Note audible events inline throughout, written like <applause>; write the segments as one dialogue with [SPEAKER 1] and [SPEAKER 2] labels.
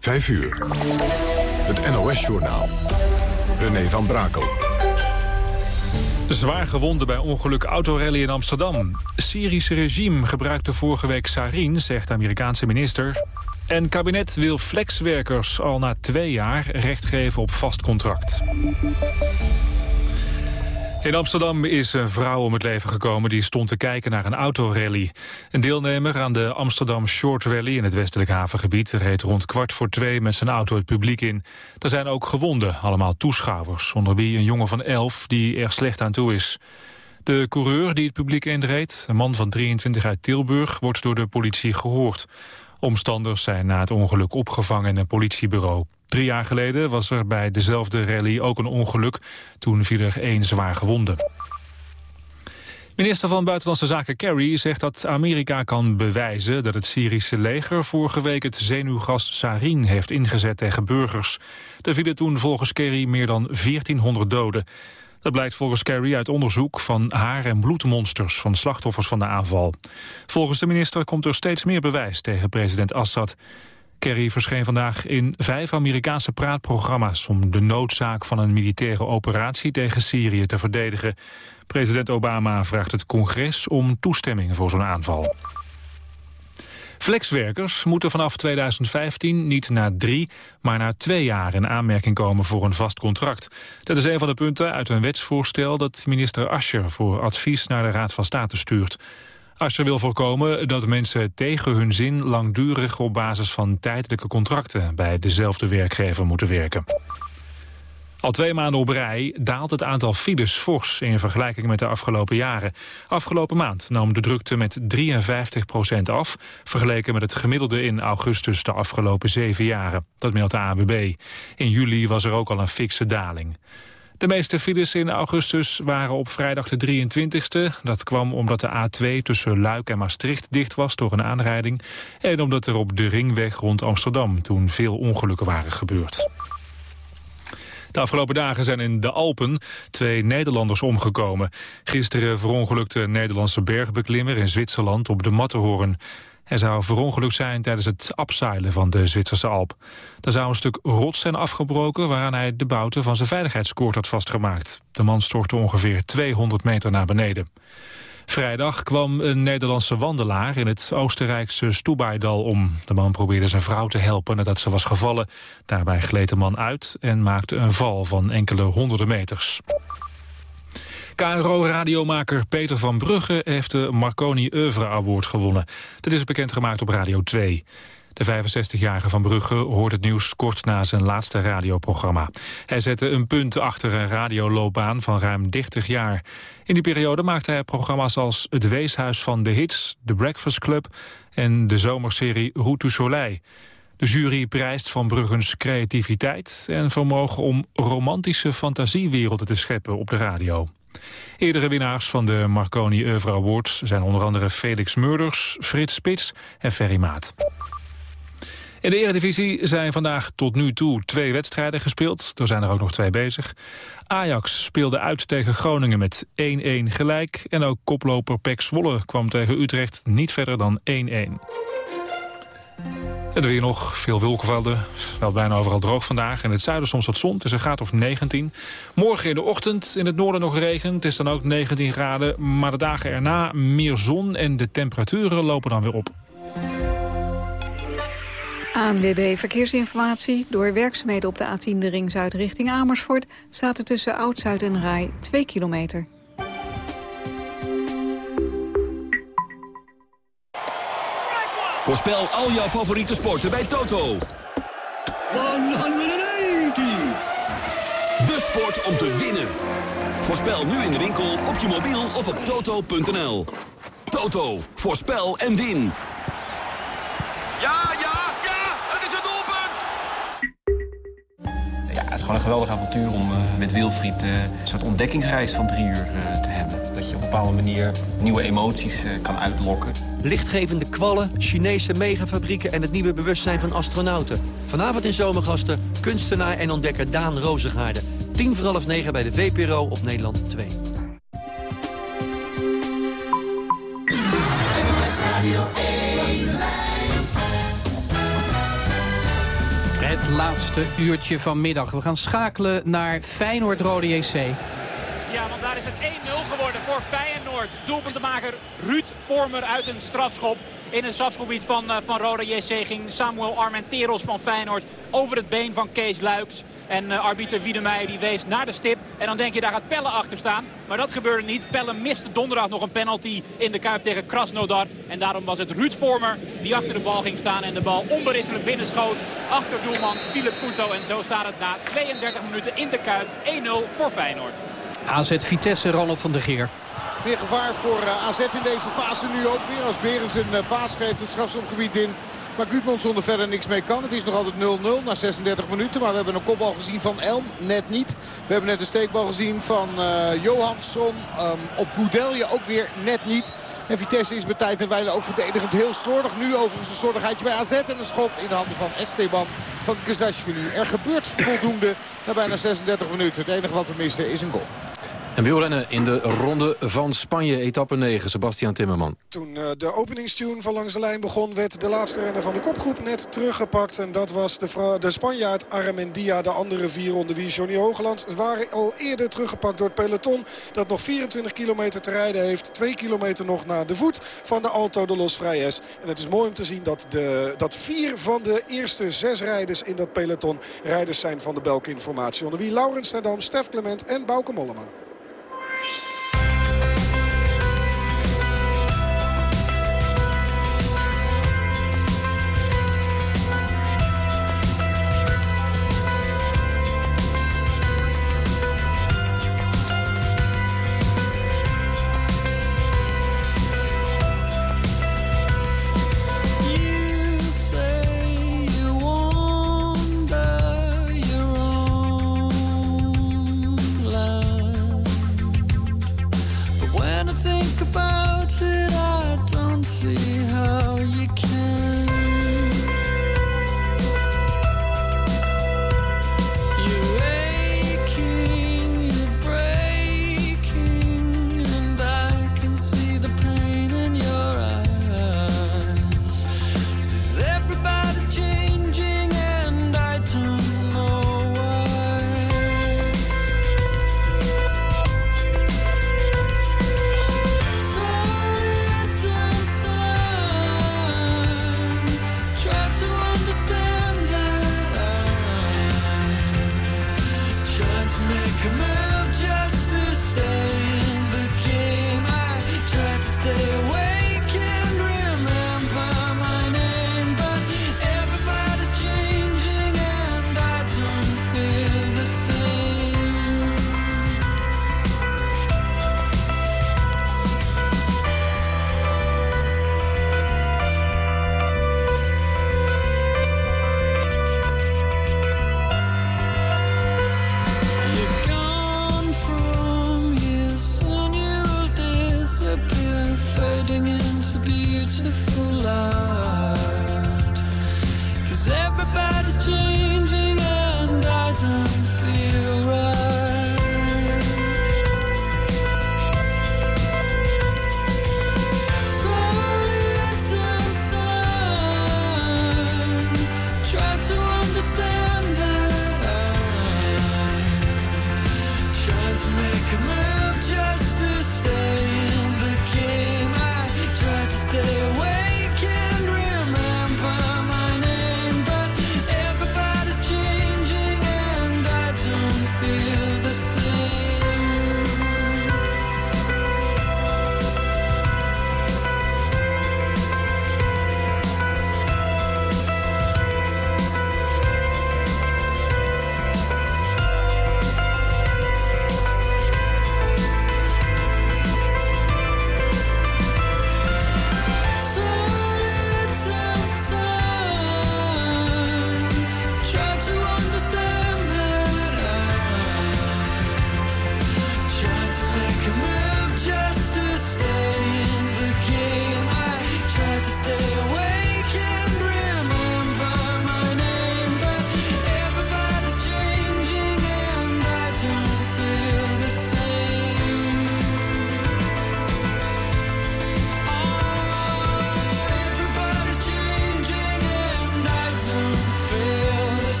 [SPEAKER 1] 5 uur. Het NOS-journaal. René van Brakel.
[SPEAKER 2] Zwaar gewonden bij ongeluk autorally in Amsterdam. Syrische regime gebruikte vorige week sarin, zegt de Amerikaanse minister. En kabinet wil flexwerkers al na twee jaar recht geven op vast contract. In Amsterdam is een vrouw om het leven gekomen die stond te kijken naar een autorally. Een deelnemer aan de Amsterdam Short Rally in het westelijk havengebied reed rond kwart voor twee met zijn auto het publiek in. Er zijn ook gewonden, allemaal toeschouwers, onder wie een jongen van elf die er slecht aan toe is. De coureur die het publiek inreed, een man van 23 uit Tilburg, wordt door de politie gehoord. Omstanders zijn na het ongeluk opgevangen in een politiebureau. Drie jaar geleden was er bij dezelfde rally ook een ongeluk. Toen viel er één zwaar gewonde. Minister van Buitenlandse Zaken Kerry zegt dat Amerika kan bewijzen dat het Syrische leger vorige week het zenuwgas sarin heeft ingezet tegen burgers. Er vielen toen volgens Kerry meer dan 1400 doden. Dat blijkt volgens Kerry uit onderzoek van haar- en bloedmonsters van slachtoffers van de aanval. Volgens de minister komt er steeds meer bewijs tegen president Assad. Kerry verscheen vandaag in vijf Amerikaanse praatprogramma's... om de noodzaak van een militaire operatie tegen Syrië te verdedigen. President Obama vraagt het congres om toestemming voor zo'n aanval. Flexwerkers moeten vanaf 2015 niet na drie, maar na twee jaar in aanmerking komen voor een vast contract. Dat is een van de punten uit een wetsvoorstel dat minister Ascher voor advies naar de Raad van State stuurt. Ascher wil voorkomen dat mensen tegen hun zin langdurig op basis van tijdelijke contracten bij dezelfde werkgever moeten werken. Al twee maanden op rij daalt het aantal files fors in vergelijking met de afgelopen jaren. Afgelopen maand nam de drukte met 53% af... vergeleken met het gemiddelde in augustus de afgelopen zeven jaren. Dat meldt de AWB. In juli was er ook al een fikse daling. De meeste files in augustus waren op vrijdag de 23e. Dat kwam omdat de A2 tussen Luik en Maastricht dicht was door een aanrijding... en omdat er op de ringweg rond Amsterdam toen veel ongelukken waren gebeurd. De afgelopen dagen zijn in de Alpen twee Nederlanders omgekomen. Gisteren verongelukte Nederlandse bergbeklimmer in Zwitserland op de Matterhorn. Hij zou verongelukt zijn tijdens het abseilen van de Zwitserse Alp. Er zou een stuk rots zijn afgebroken waaraan hij de bouten van zijn veiligheidskoord had vastgemaakt. De man stortte ongeveer 200 meter naar beneden. Vrijdag kwam een Nederlandse wandelaar in het Oostenrijkse Stoebaidal om. De man probeerde zijn vrouw te helpen nadat ze was gevallen. Daarbij gleed de man uit en maakte een val van enkele honderden meters. KRO-radiomaker Peter van Brugge heeft de Marconi Oeuvre Award gewonnen. Dat is bekendgemaakt op Radio 2. De 65-jarige Van Brugge hoort het nieuws kort na zijn laatste radioprogramma. Hij zette een punt achter een radioloopbaan van ruim 30 jaar. In die periode maakte hij programma's als Het Weeshuis van de Hits, The Breakfast Club en de zomerserie Route Soleil. De jury prijst Van Bruggens creativiteit en vermogen om romantische fantasiewerelden te scheppen op de radio. Eerdere winnaars van de Marconi Oeuvre Awards zijn onder andere Felix Murders, Frits Spits en Ferry Maat. In de Eredivisie zijn vandaag tot nu toe twee wedstrijden gespeeld. Er zijn er ook nog twee bezig. Ajax speelde uit tegen Groningen met 1-1 gelijk. En ook koploper Pek Zwolle kwam tegen Utrecht niet verder dan 1-1. Het weer nog, veel wolkenvelden. Wel bijna overal droog vandaag. In het zuiden soms wat zon, is een graad of 19. Morgen in de ochtend in het noorden nog regen. Het is dan ook 19 graden. Maar de dagen erna meer zon en de temperaturen lopen dan weer op.
[SPEAKER 3] ANWB Verkeersinformatie. Door werkzaamheden op de A10 de ring zuid richting Amersfoort... staat er tussen Oud-Zuid en Rai 2 kilometer.
[SPEAKER 4] Voorspel al jouw favoriete sporten bij Toto. 180! De sport om te winnen. Voorspel nu in de winkel, op je mobiel of op toto.nl. Toto, voorspel en win.
[SPEAKER 5] Ja, ja, ja, het is het doelpunt!
[SPEAKER 6] Ja, het is gewoon een geweldig avontuur om uh, met Wilfried uh, een soort ontdekkingsreis van drie uur uh, te hebben. Dat je op een bepaalde manier nieuwe emoties kan uitlokken.
[SPEAKER 7] Lichtgevende kwallen, Chinese megafabrieken en het nieuwe bewustzijn van astronauten. Vanavond in Zomergasten, kunstenaar en ontdekker Daan Rozengaarde. Tien voor half negen bij de VPRO op Nederland 2.
[SPEAKER 8] het laatste uurtje van middag. We gaan schakelen naar Feyenoord-Rode JC.
[SPEAKER 9] Ja, want daar is het 1-0 geworden voor Feyenoord. Doelpuntenmaker Ruud Vormer uit een strafschop. In het strafgebied van, uh, van Roda JC ging Samuel Armenteros van Feyenoord over het been van Kees Luiks. En uh, arbiter Wiedemeijer die wees naar de stip. En dan denk je daar gaat Pelle achter staan. Maar dat gebeurde niet. Pelle miste donderdag nog een penalty in de Kuip tegen Krasnodar. En daarom was het Ruud Vormer die achter de bal ging staan. En de bal onberisselijk binnenschoot achter doelman Philip Couto. En zo staat het na 32 minuten in de Kuip 1-0 voor Feyenoord.
[SPEAKER 8] AZ Vitesse, Ronald van der Geer.
[SPEAKER 10] Meer gevaar voor uh, AZ in deze fase nu ook weer. Als Berens een uh, paas geeft het strafschopgebied in. Waar Gudmundsson er verder niks mee kan. Het is nog altijd 0-0 na 36 minuten. Maar we hebben een kopbal gezien van Elm. Net niet. We hebben net een steekbal gezien van uh, Johansson. Um, op Goudelje ook weer net niet. En Vitesse is bij tijd en wijle ook verdedigend heel slordig. Nu overigens een slordigheidje bij AZ. En een schot in de handen van Esteban van Kazashvili. Er gebeurt voldoende na bijna 36 minuten. Het enige wat we missen is een goal.
[SPEAKER 11] En wielrennen in de ronde van Spanje, etappe 9, Sebastian Timmerman.
[SPEAKER 12] Toen uh, de openingstune van langs de lijn begon... werd de laatste renner van de kopgroep net teruggepakt. En dat was de, de Spanjaard Armendia. De andere vier onder wie Johnny Hogeland waren al eerder teruggepakt door het peloton. Dat nog 24 kilometer te rijden heeft. Twee kilometer nog naar de voet van de Alto de Los Fraies. En het is mooi om te zien dat, de, dat vier van de eerste zes rijders in dat peloton... rijders zijn van de Belkin Informatie. Onder wie Laurens Nadam, Stef Clement en Bauke Mollema.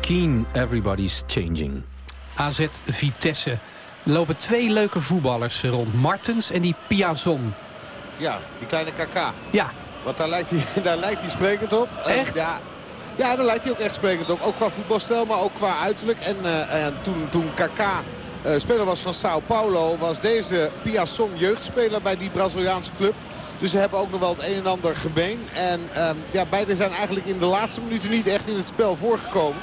[SPEAKER 11] Keen, Everybody's Changing.
[SPEAKER 8] AZ Vitesse. Er lopen twee leuke voetballers rond. Martens en die Piazon.
[SPEAKER 10] Ja, die kleine KK.
[SPEAKER 8] Ja.
[SPEAKER 10] Want daar lijkt hij, <laughs> daar lijkt hij sprekend op.
[SPEAKER 8] Echt?
[SPEAKER 10] ja, ja, daar lijkt hij ook echt sprekend op. Ook qua voetbalstijl, maar ook qua uiterlijk. En uh, toen, toen KK uh, speler was van Sao Paulo... was deze Piazon jeugdspeler bij die Braziliaanse club. Dus ze hebben ook nog wel het een en ander gebeen. En uh, ja, beide zijn eigenlijk in de laatste minuten niet echt in het spel voorgekomen.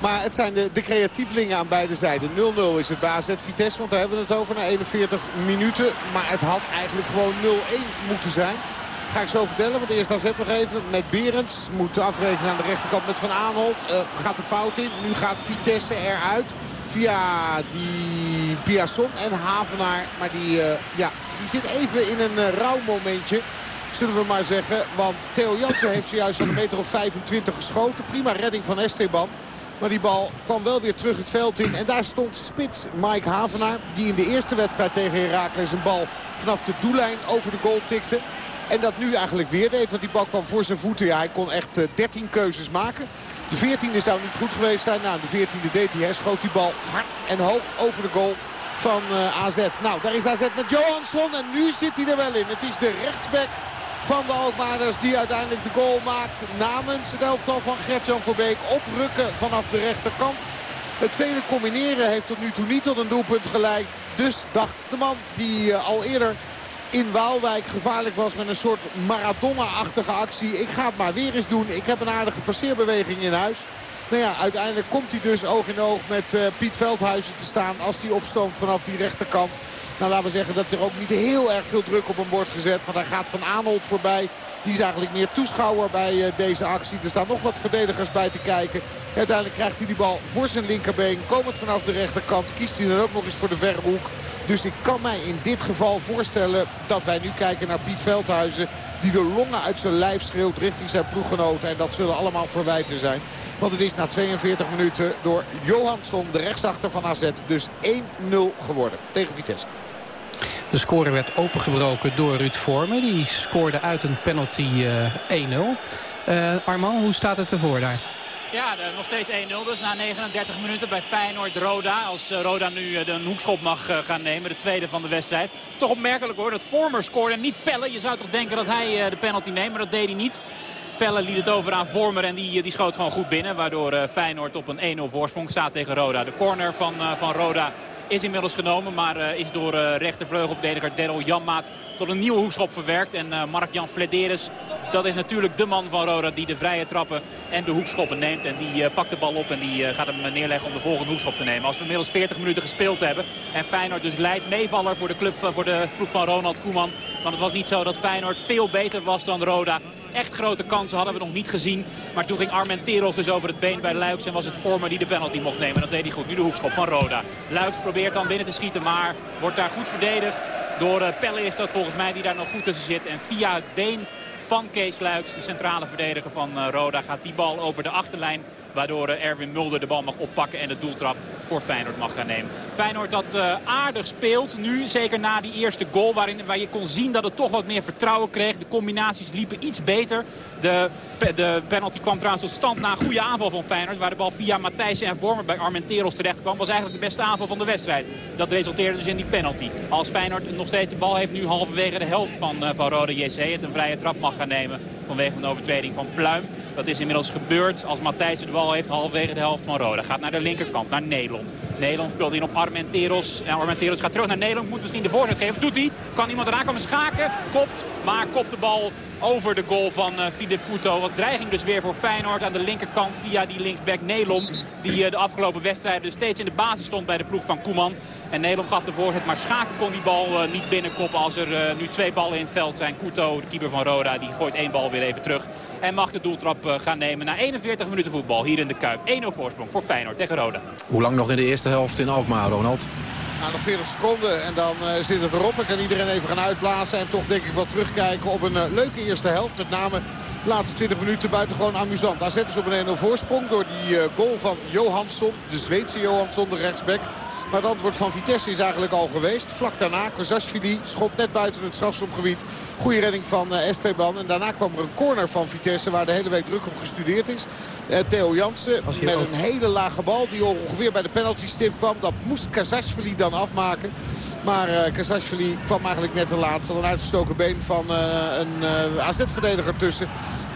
[SPEAKER 10] Maar het zijn de, de creatievelingen aan beide zijden. 0-0 is het AZ Vitesse, want daar hebben we het over na 41 minuten. Maar het had eigenlijk gewoon 0-1 moeten zijn. Ga ik zo vertellen, want eerst AZ nog even met Berends. Moet afrekenen aan de rechterkant met Van Aanholt. Uh, gaat de fout in. Nu gaat Vitesse eruit via die Piasson en Havenaar. Maar die, uh, ja, die zit even in een uh, rouw momentje. Zullen we maar zeggen. Want Theo Jansen heeft zojuist van een meter of 25 geschoten. Prima redding van Esteban. Maar die bal kwam wel weer terug het veld in. En daar stond spits Mike Havenaar. Die in de eerste wedstrijd tegen Herakles een bal vanaf de doellijn over de goal tikte. En dat nu eigenlijk weer deed. Want die bal kwam voor zijn voeten. Ja, hij kon echt 13 keuzes maken. De 14e zou niet goed geweest zijn. Nou, de 14e deed hij. Hij schoot die bal hard en hoog over de goal van uh, AZ. Nou, daar is AZ met Johansson. En nu zit hij er wel in. Het is de rechtsback van de Alkmaarders die uiteindelijk de goal maakt namens het elftal van Gertjan Verbeek. Oprukken vanaf de rechterkant. Het vele combineren heeft tot nu toe niet tot een doelpunt geleid. Dus dacht de man die uh, al eerder in Waalwijk gevaarlijk was met een soort Maradona-achtige actie. Ik ga het maar weer eens doen. Ik heb een aardige passeerbeweging in huis. Nou ja, uiteindelijk komt hij dus oog in oog met uh, Piet Veldhuizen te staan als hij opstoomt vanaf die rechterkant. Nou, laten we zeggen dat er ook niet heel erg veel druk op hem wordt gezet. Want hij gaat van Arnold voorbij. Die is eigenlijk meer toeschouwer bij uh, deze actie. Er staan nog wat verdedigers bij te kijken. Uiteindelijk krijgt hij die bal voor zijn linkerbeen. Komend vanaf de rechterkant kiest hij dan ook nog eens voor de verre hoek. Dus ik kan mij in dit geval voorstellen dat wij nu kijken naar Piet Veldhuizen. Die de longen uit zijn lijf schreeuwt richting zijn ploeggenoten. En dat zullen allemaal verwijten zijn. Want het is na 42 minuten door Johansson, de rechtsachter van AZ, dus 1-0 geworden tegen Vitesse.
[SPEAKER 8] De score werd opengebroken door Ruud Vormen. Die scoorde uit een penalty uh, 1-0. Uh, Armand, hoe staat het ervoor daar?
[SPEAKER 9] Ja, nog steeds 1-0 dus na 39 minuten bij Feyenoord-Roda. Als Roda nu een hoekschop mag gaan nemen, de tweede van de wedstrijd. Toch opmerkelijk hoor, dat Vormer scoorde niet Pelle. Je zou toch denken dat hij de penalty neemt, maar dat deed hij niet. Pelle liet het over aan Vormer en die, die schoot gewoon goed binnen. Waardoor Feyenoord op een 1-0 voorsprong staat tegen Roda. De corner van, van Roda is inmiddels genomen. Maar uh, is door uh, rechtervleugelverdediger Daryl Janmaat tot een nieuwe hoekschop verwerkt. En uh, Mark-Jan Flederis, dat is natuurlijk de man van Roda die de vrije trappen en de hoekschoppen neemt. En die pakt de bal op en die gaat hem neerleggen om de volgende hoekschop te nemen. Als we inmiddels 40 minuten gespeeld hebben en Feyenoord dus leidt meevaller voor de, club, voor de ploeg van Ronald Koeman. Want het was niet zo dat Feyenoord veel beter was dan Roda. Echt grote kansen hadden we nog niet gezien. Maar toen ging Armenteros dus over het been bij Luiks. En was het Vormer die de penalty mocht nemen. Dat deed hij goed. Nu de hoekschop van Roda. Luiks probeert dan binnen te schieten. Maar wordt daar goed verdedigd. Door uh, Pelle is dat volgens mij die daar nog goed tussen zit. En via het been van Kees Luiks, de centrale verdediger van uh, Roda, gaat die bal over de achterlijn. Waardoor uh, Erwin Mulder de bal mag oppakken en de doeltrap voor Feyenoord mag gaan nemen. Feyenoord dat uh, aardig speelt nu, zeker na die eerste goal. Waarin, waar je kon zien dat het toch wat meer vertrouwen kreeg. De combinaties liepen iets beter. De, de penalty kwam trouwens tot stand na een goede aanval van Feyenoord. Waar de bal via Matthijs en Vormer bij Armenteros terecht kwam. Was eigenlijk de beste aanval van de wedstrijd. Dat resulteerde dus in die penalty. Als Feyenoord nog steeds de bal heeft nu halverwege de helft van, uh, van Rode JC. Het een vrije trap mag gaan nemen vanwege een overtreding van Pluim. Dat is inmiddels gebeurd als Matthijs de bal heeft halverwege de helft van Roda. Gaat naar de linkerkant, naar Nederland. Nederland speelt in op Armenteros. En Armenteros gaat terug naar Nederland. Moet misschien de voorzet geven. Doet hij. Kan iemand eraan komen schaken. Kopt. Maar kopt de bal over de goal van uh, Philip Couto. Wat dreiging dus weer voor Feyenoord aan de linkerkant via die linksback Nelom. Die uh, de afgelopen wedstrijden dus steeds in de basis stond bij de ploeg van Koeman. En Nelom gaf de voorzet. Maar Schaken kon die bal uh, niet binnenkoppen als er nu twee ballen in het veld zijn. Couto, de keeper van Roda, die gooit één bal weer even terug. En mag de doeltrap gaan nemen na 41 minuten voetbal hier in de Kuip. 1-0 voorsprong voor Feyenoord tegen Roda.
[SPEAKER 11] Hoe lang nog in de eerste helft in Alkmaar, Ronald?
[SPEAKER 10] Nou, nog 40 seconden en dan uh, zit het erop. En kan iedereen even gaan uitblazen. En toch denk ik wel terugkijken op een uh, leuke eerste helft. Met name De laatste 20 minuten buitengewoon amusant. AZ is op een 1-0 voorsprong door die goal van Johansson. De Zweedse Johansson, de rechtsback. Maar het antwoord van Vitesse is eigenlijk al geweest. Vlak daarna, Kozasvili schot net buiten het strafschopgebied. Goede redding van uh, Esteban. En daarna kwam er een corner van Vitesse waar de hele week druk op gestudeerd is. Uh, Theo Jansen met een hele lage bal die ongeveer bij de penalty stip kwam. Dat moest Kazasvili dan afmaken. Maar uh, Kazasvili kwam eigenlijk net te laat. Er een uitgestoken been van een AZ-verdediger tussen.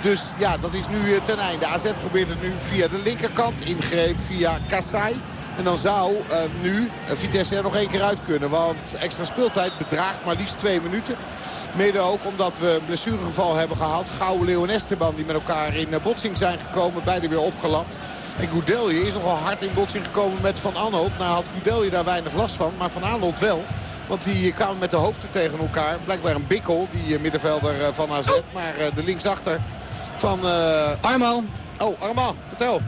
[SPEAKER 10] Dus ja, dat is nu ten einde. AZ probeert het nu via de linkerkant. Ingreep via Kassai. En dan zou uh, nu Vitesse er nog één keer uit kunnen. Want extra speeltijd bedraagt maar liefst twee minuten. Mede ook omdat we een blessuregeval hebben gehad. Gouwe Leeuw en Esteban die met elkaar in botsing zijn gekomen. Beide weer opgelapt. En Goudelje is nogal hard in botsing gekomen met Van Arnold. Nou had Goudelje daar weinig last van, maar Van Arnold wel. Want die kwamen met de hoofden tegen elkaar. Blijkbaar een bikkel, die middenvelder van AZ. Maar de linksachter van... Uh...
[SPEAKER 8] Armal.
[SPEAKER 10] Oh, Armal, vertel.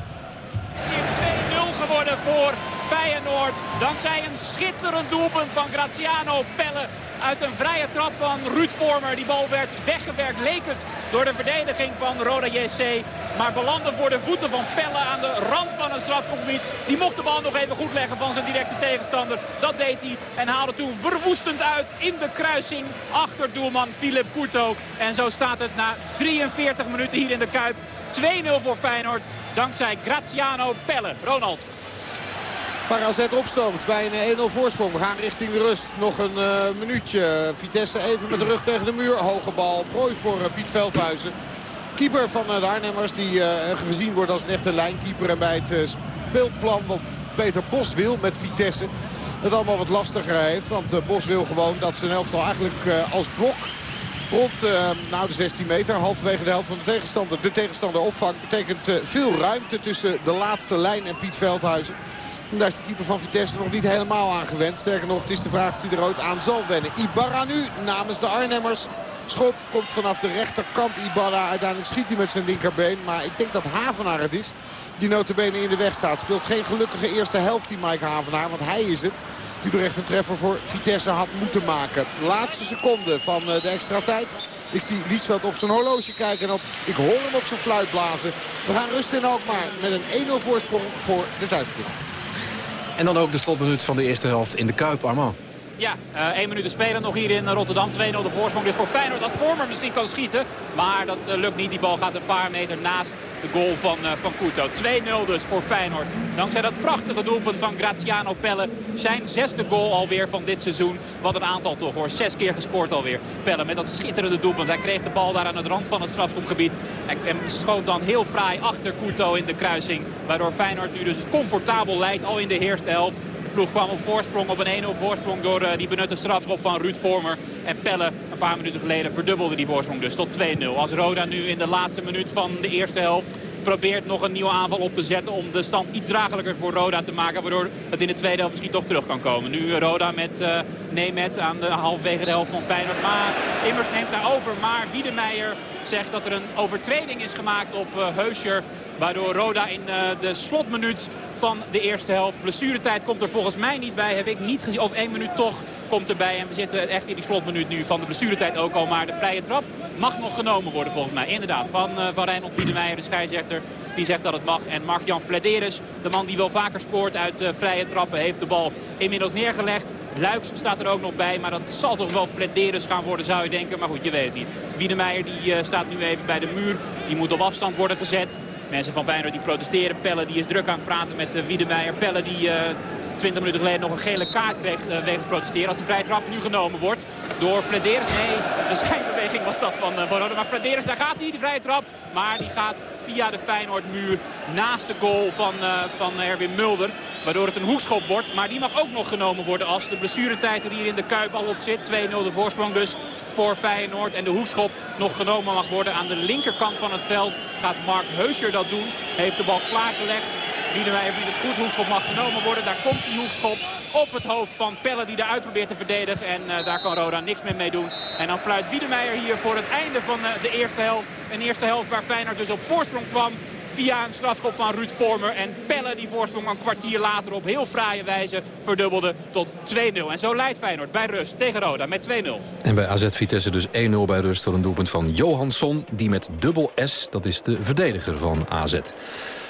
[SPEAKER 9] 2-0 geworden voor Feyenoord. Dankzij een schitterend doelpunt van Graziano Pelle. Uit een vrije trap van Ruud Vormer. Die bal werd weggewerkt, leek het, door de verdediging van Roda JC. Maar belandde voor de voeten van Pelle aan de rand van het strafgebied. Die mocht de bal nog even goed leggen van zijn directe tegenstander. Dat deed hij en haalde toen verwoestend uit in de kruising achter doelman Philip Courto. En zo staat het na 43 minuten hier in de Kuip. 2-0 voor Feyenoord. Dankzij Graziano Pelle. Ronald.
[SPEAKER 10] AZ opstoomt bij een 1-0 voorsprong. We gaan richting de rust. Nog een uh, minuutje. Vitesse even met de rug tegen de muur. Hoge bal. Prooi voor uh, Piet Veldhuizen. Keeper van de Arnhemmers die gezien wordt als een echte lijnkeeper. En bij het speelplan wat Peter Bos wil met Vitesse. Het allemaal wat lastiger heeft. Want Bos wil gewoon dat zijn elftal eigenlijk als blok rond uh, nou, de 16 meter. Halverwege de helft van de tegenstander. De tegenstander opvangt. Betekent uh, veel ruimte tussen de laatste lijn en Piet Veldhuizen. En daar is de keeper van Vitesse nog niet helemaal aan gewend. Sterker nog, het is de vraag of hij er ooit aan zal wennen. Ibarra nu namens de Arnhemmers. Schot komt vanaf de rechterkant Ibarra. Uiteindelijk schiet hij met zijn linkerbeen. Maar ik denk dat Havenaar het is die notabene in de weg staat. Speelt geen gelukkige eerste helft die Mike Havenaar. Want hij is het die er echt een treffer voor Vitesse had moeten maken. Laatste seconde van eh, de extra tijd. Ik zie Liesveld op zijn horloge kijken en op, ik hoor hem op zijn fluit blazen. We gaan rusten in Alkmaar met een 1-0 voorsprong voor de thuisploeg.
[SPEAKER 11] En dan ook de slotminuut van de eerste helft in de Kuip, Armand.
[SPEAKER 9] Ja, uh, één minuut te spelen nog hier in Rotterdam. 2-0 de voorsprong dus voor Feyenoord. Als Vormer misschien kan schieten. Maar dat uh, lukt niet. Die bal gaat een paar meter naast de goal van, uh, van Couto. 2-0 dus voor Feyenoord. Dankzij dat prachtige doelpunt van Graziano Pelle. Zijn zesde goal alweer van dit seizoen. Wat een aantal toch hoor. Zes keer gescoord alweer. Pelle met dat schitterende doelpunt. Hij kreeg de bal daar aan het rand van het strafschopgebied. En schoot dan heel fraai achter Couto in de kruising. Waardoor Feyenoord nu dus comfortabel leidt al in de eerste helft ploeg kwam op voorsprong op een 1-0 voorsprong door uh, die benutte strafschop van Ruud Vormer. En Pelle een paar minuten geleden verdubbelde die voorsprong dus tot 2-0. Als Roda nu in de laatste minuut van de eerste helft probeert nog een nieuwe aanval op te zetten om de stand iets draaglijker voor Roda te maken. Waardoor het in de tweede helft misschien toch terug kan komen. Nu Roda met uh, Nemet aan de halfwege de helft van Feyenoord. Maar Immers neemt daar over. Maar Wiedemeijer zegt dat er een overtreding is gemaakt op uh, Heuscher. Waardoor Roda in uh, de slotminuut van de eerste helft. Blessuretijd komt er volgens mij niet bij. Heb ik niet. Of één minuut toch komt erbij. En we zitten echt in die slotminuut nu van de blessuretijd ook al. Maar de vrije trap mag nog genomen worden volgens mij. Inderdaad, van, uh, van Reinhold Wiedemeijer, de scheidsrechter. Die zegt dat het mag. En Mark-Jan Flederis, de man die wel vaker scoort uit vrije trappen, heeft de bal inmiddels neergelegd. Luiks staat er ook nog bij. Maar dat zal toch wel Flederis gaan worden, zou je denken. Maar goed, je weet het niet. Wiedemeijer die uh, staat nu even bij de muur. Die moet op afstand worden gezet. Mensen van Feyenoord die protesteren. Pelle die is druk aan het praten met uh, Wiedemeijer. Pelle die... Uh, 20 minuten geleden nog een gele kaart kreeg wegens protesteren. Als de vrije trap nu genomen wordt door Flederis. Nee, een schijnbeweging was dat van uh, Bonodo. Maar Flederis, daar gaat hij, die vrije trap. Maar die gaat via de Feyenoord-muur naast de goal van, uh, van Erwin Mulder. Waardoor het een hoekschop wordt. Maar die mag ook nog genomen worden als de blessuretijd er hier in de Kuip al op zit. 2-0 de voorsprong dus voor Feyenoord. En de hoekschop nog genomen mag worden aan de linkerkant van het veld. Gaat Mark Heuscher dat doen. Heeft de bal klaargelegd. Wiedemeijer vindt het goed. Hoekschop mag genomen worden. Daar komt die hoekschop op het hoofd van Pelle die eruit probeert te verdedigen. En uh, daar kan Roda niks meer mee doen. En dan fluit Wiedemeijer hier voor het einde van uh, de eerste helft. Een eerste helft waar Feyenoord dus op voorsprong kwam via een strafschop van Ruud Vormer. En Pelle die voorsprong een kwartier later op heel fraaie wijze verdubbelde tot 2-0. En zo leidt Feyenoord bij rust tegen Roda met 2-0.
[SPEAKER 11] En bij AZ Vitesse dus 1-0 bij rust door een doelpunt van Johansson. Die met dubbel S, dat is de verdediger van AZ.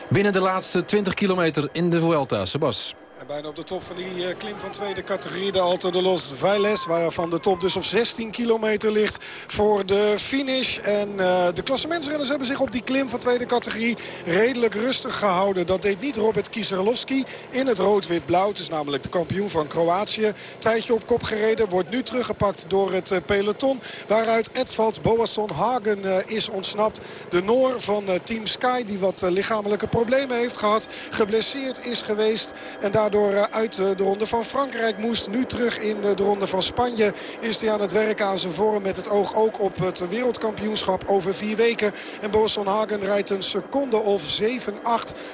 [SPEAKER 11] Binnen de laatste 20 kilometer in de Vuelta, Sebas.
[SPEAKER 13] Bijna op de top van die uh, klim van tweede categorie. De Alto de los Vailes. Waarvan de top dus op 16 kilometer ligt voor de finish. En uh, de klassementsrenners hebben zich op die klim van tweede categorie redelijk rustig gehouden. Dat deed niet Robert Kieserlowski in het rood-wit-blauw. Het is namelijk de kampioen van Kroatië. Tijdje op kop gereden. Wordt nu teruggepakt door het uh, peloton. Waaruit Edvald Boasson Hagen is ontsnapt. De Noor van Team Sky die wat lichamelijke problemen heeft gehad. Geblesseerd is geweest. En daardoor daardoor uit de ronde van Frankrijk moest. Nu terug in de ronde van Spanje is hij aan het werk aan zijn vorm. Met het oog ook op het wereldkampioenschap over vier weken. En Boasson Hagen rijdt een seconde of 7-8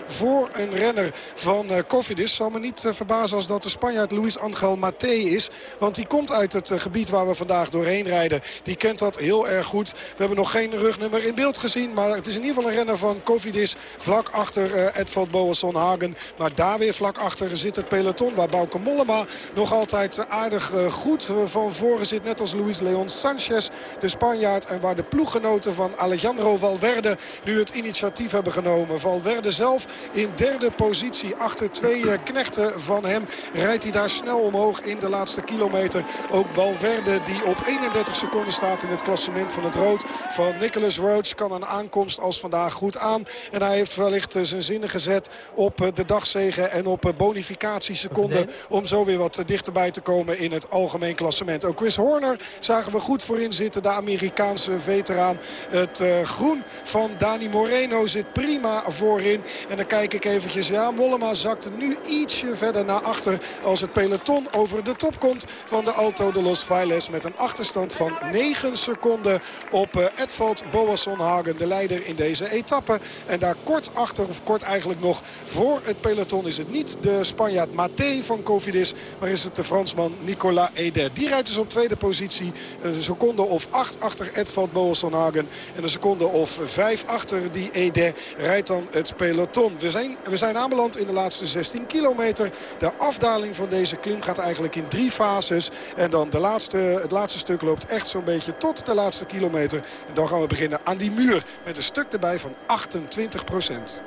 [SPEAKER 13] voor een renner van Cofidis. Zal me niet verbazen als dat de Spanjaard Luis Angel Mate is. Want die komt uit het gebied waar we vandaag doorheen rijden. Die kent dat heel erg goed. We hebben nog geen rugnummer in beeld gezien. Maar het is in ieder geval een renner van Cofidis. Vlak achter Edvald Boasson Hagen. Maar daar weer vlak achter het peloton. Waar Bauke Mollema nog altijd aardig goed van voren zit. Net als Luis Leon Sanchez, de Spanjaard. En waar de ploeggenoten van Alejandro Valverde nu het initiatief hebben genomen. Valverde zelf in derde positie. Achter twee knechten van hem rijdt hij daar snel omhoog in de laatste kilometer. Ook Valverde die op 31 seconden staat in het klassement van het rood van Nicholas Roach. Kan een aankomst als vandaag goed aan. En hij heeft wellicht zijn zinnen gezet op de dagzegen en op bonificatie kwalificatieseconden om zo weer wat dichterbij te komen in het algemeen klassement. Ook Chris Horner zagen we goed voorin zitten, de Amerikaanse veteraan. Het uh, groen van Dani Moreno zit prima voorin. En dan kijk ik eventjes, ja, Mollema zakt nu ietsje verder naar achter als het peloton over de top komt van de Alto de Los Failes met een achterstand van 9 seconden op uh, Edvald Boasson Hagen, de leider in deze etappe. En daar kort achter, of kort eigenlijk nog voor het peloton is het niet de Spanjaard Mate van Cofidis. Maar is het de Fransman Nicolas Eder. Die rijdt dus op tweede positie. Een seconde of acht achter Edvald Boasson-Hagen. En een seconde of vijf achter die Eder rijdt dan het peloton. We zijn, we zijn aanbeland in de laatste 16 kilometer. De afdaling van deze klim gaat eigenlijk in drie fases. En dan de laatste, het laatste stuk loopt echt zo'n beetje tot de laatste kilometer. En dan gaan we beginnen aan die muur met een stuk erbij van 28 procent.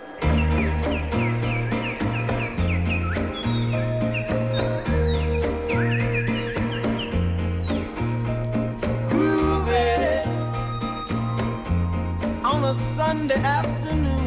[SPEAKER 14] Sunday afternoon.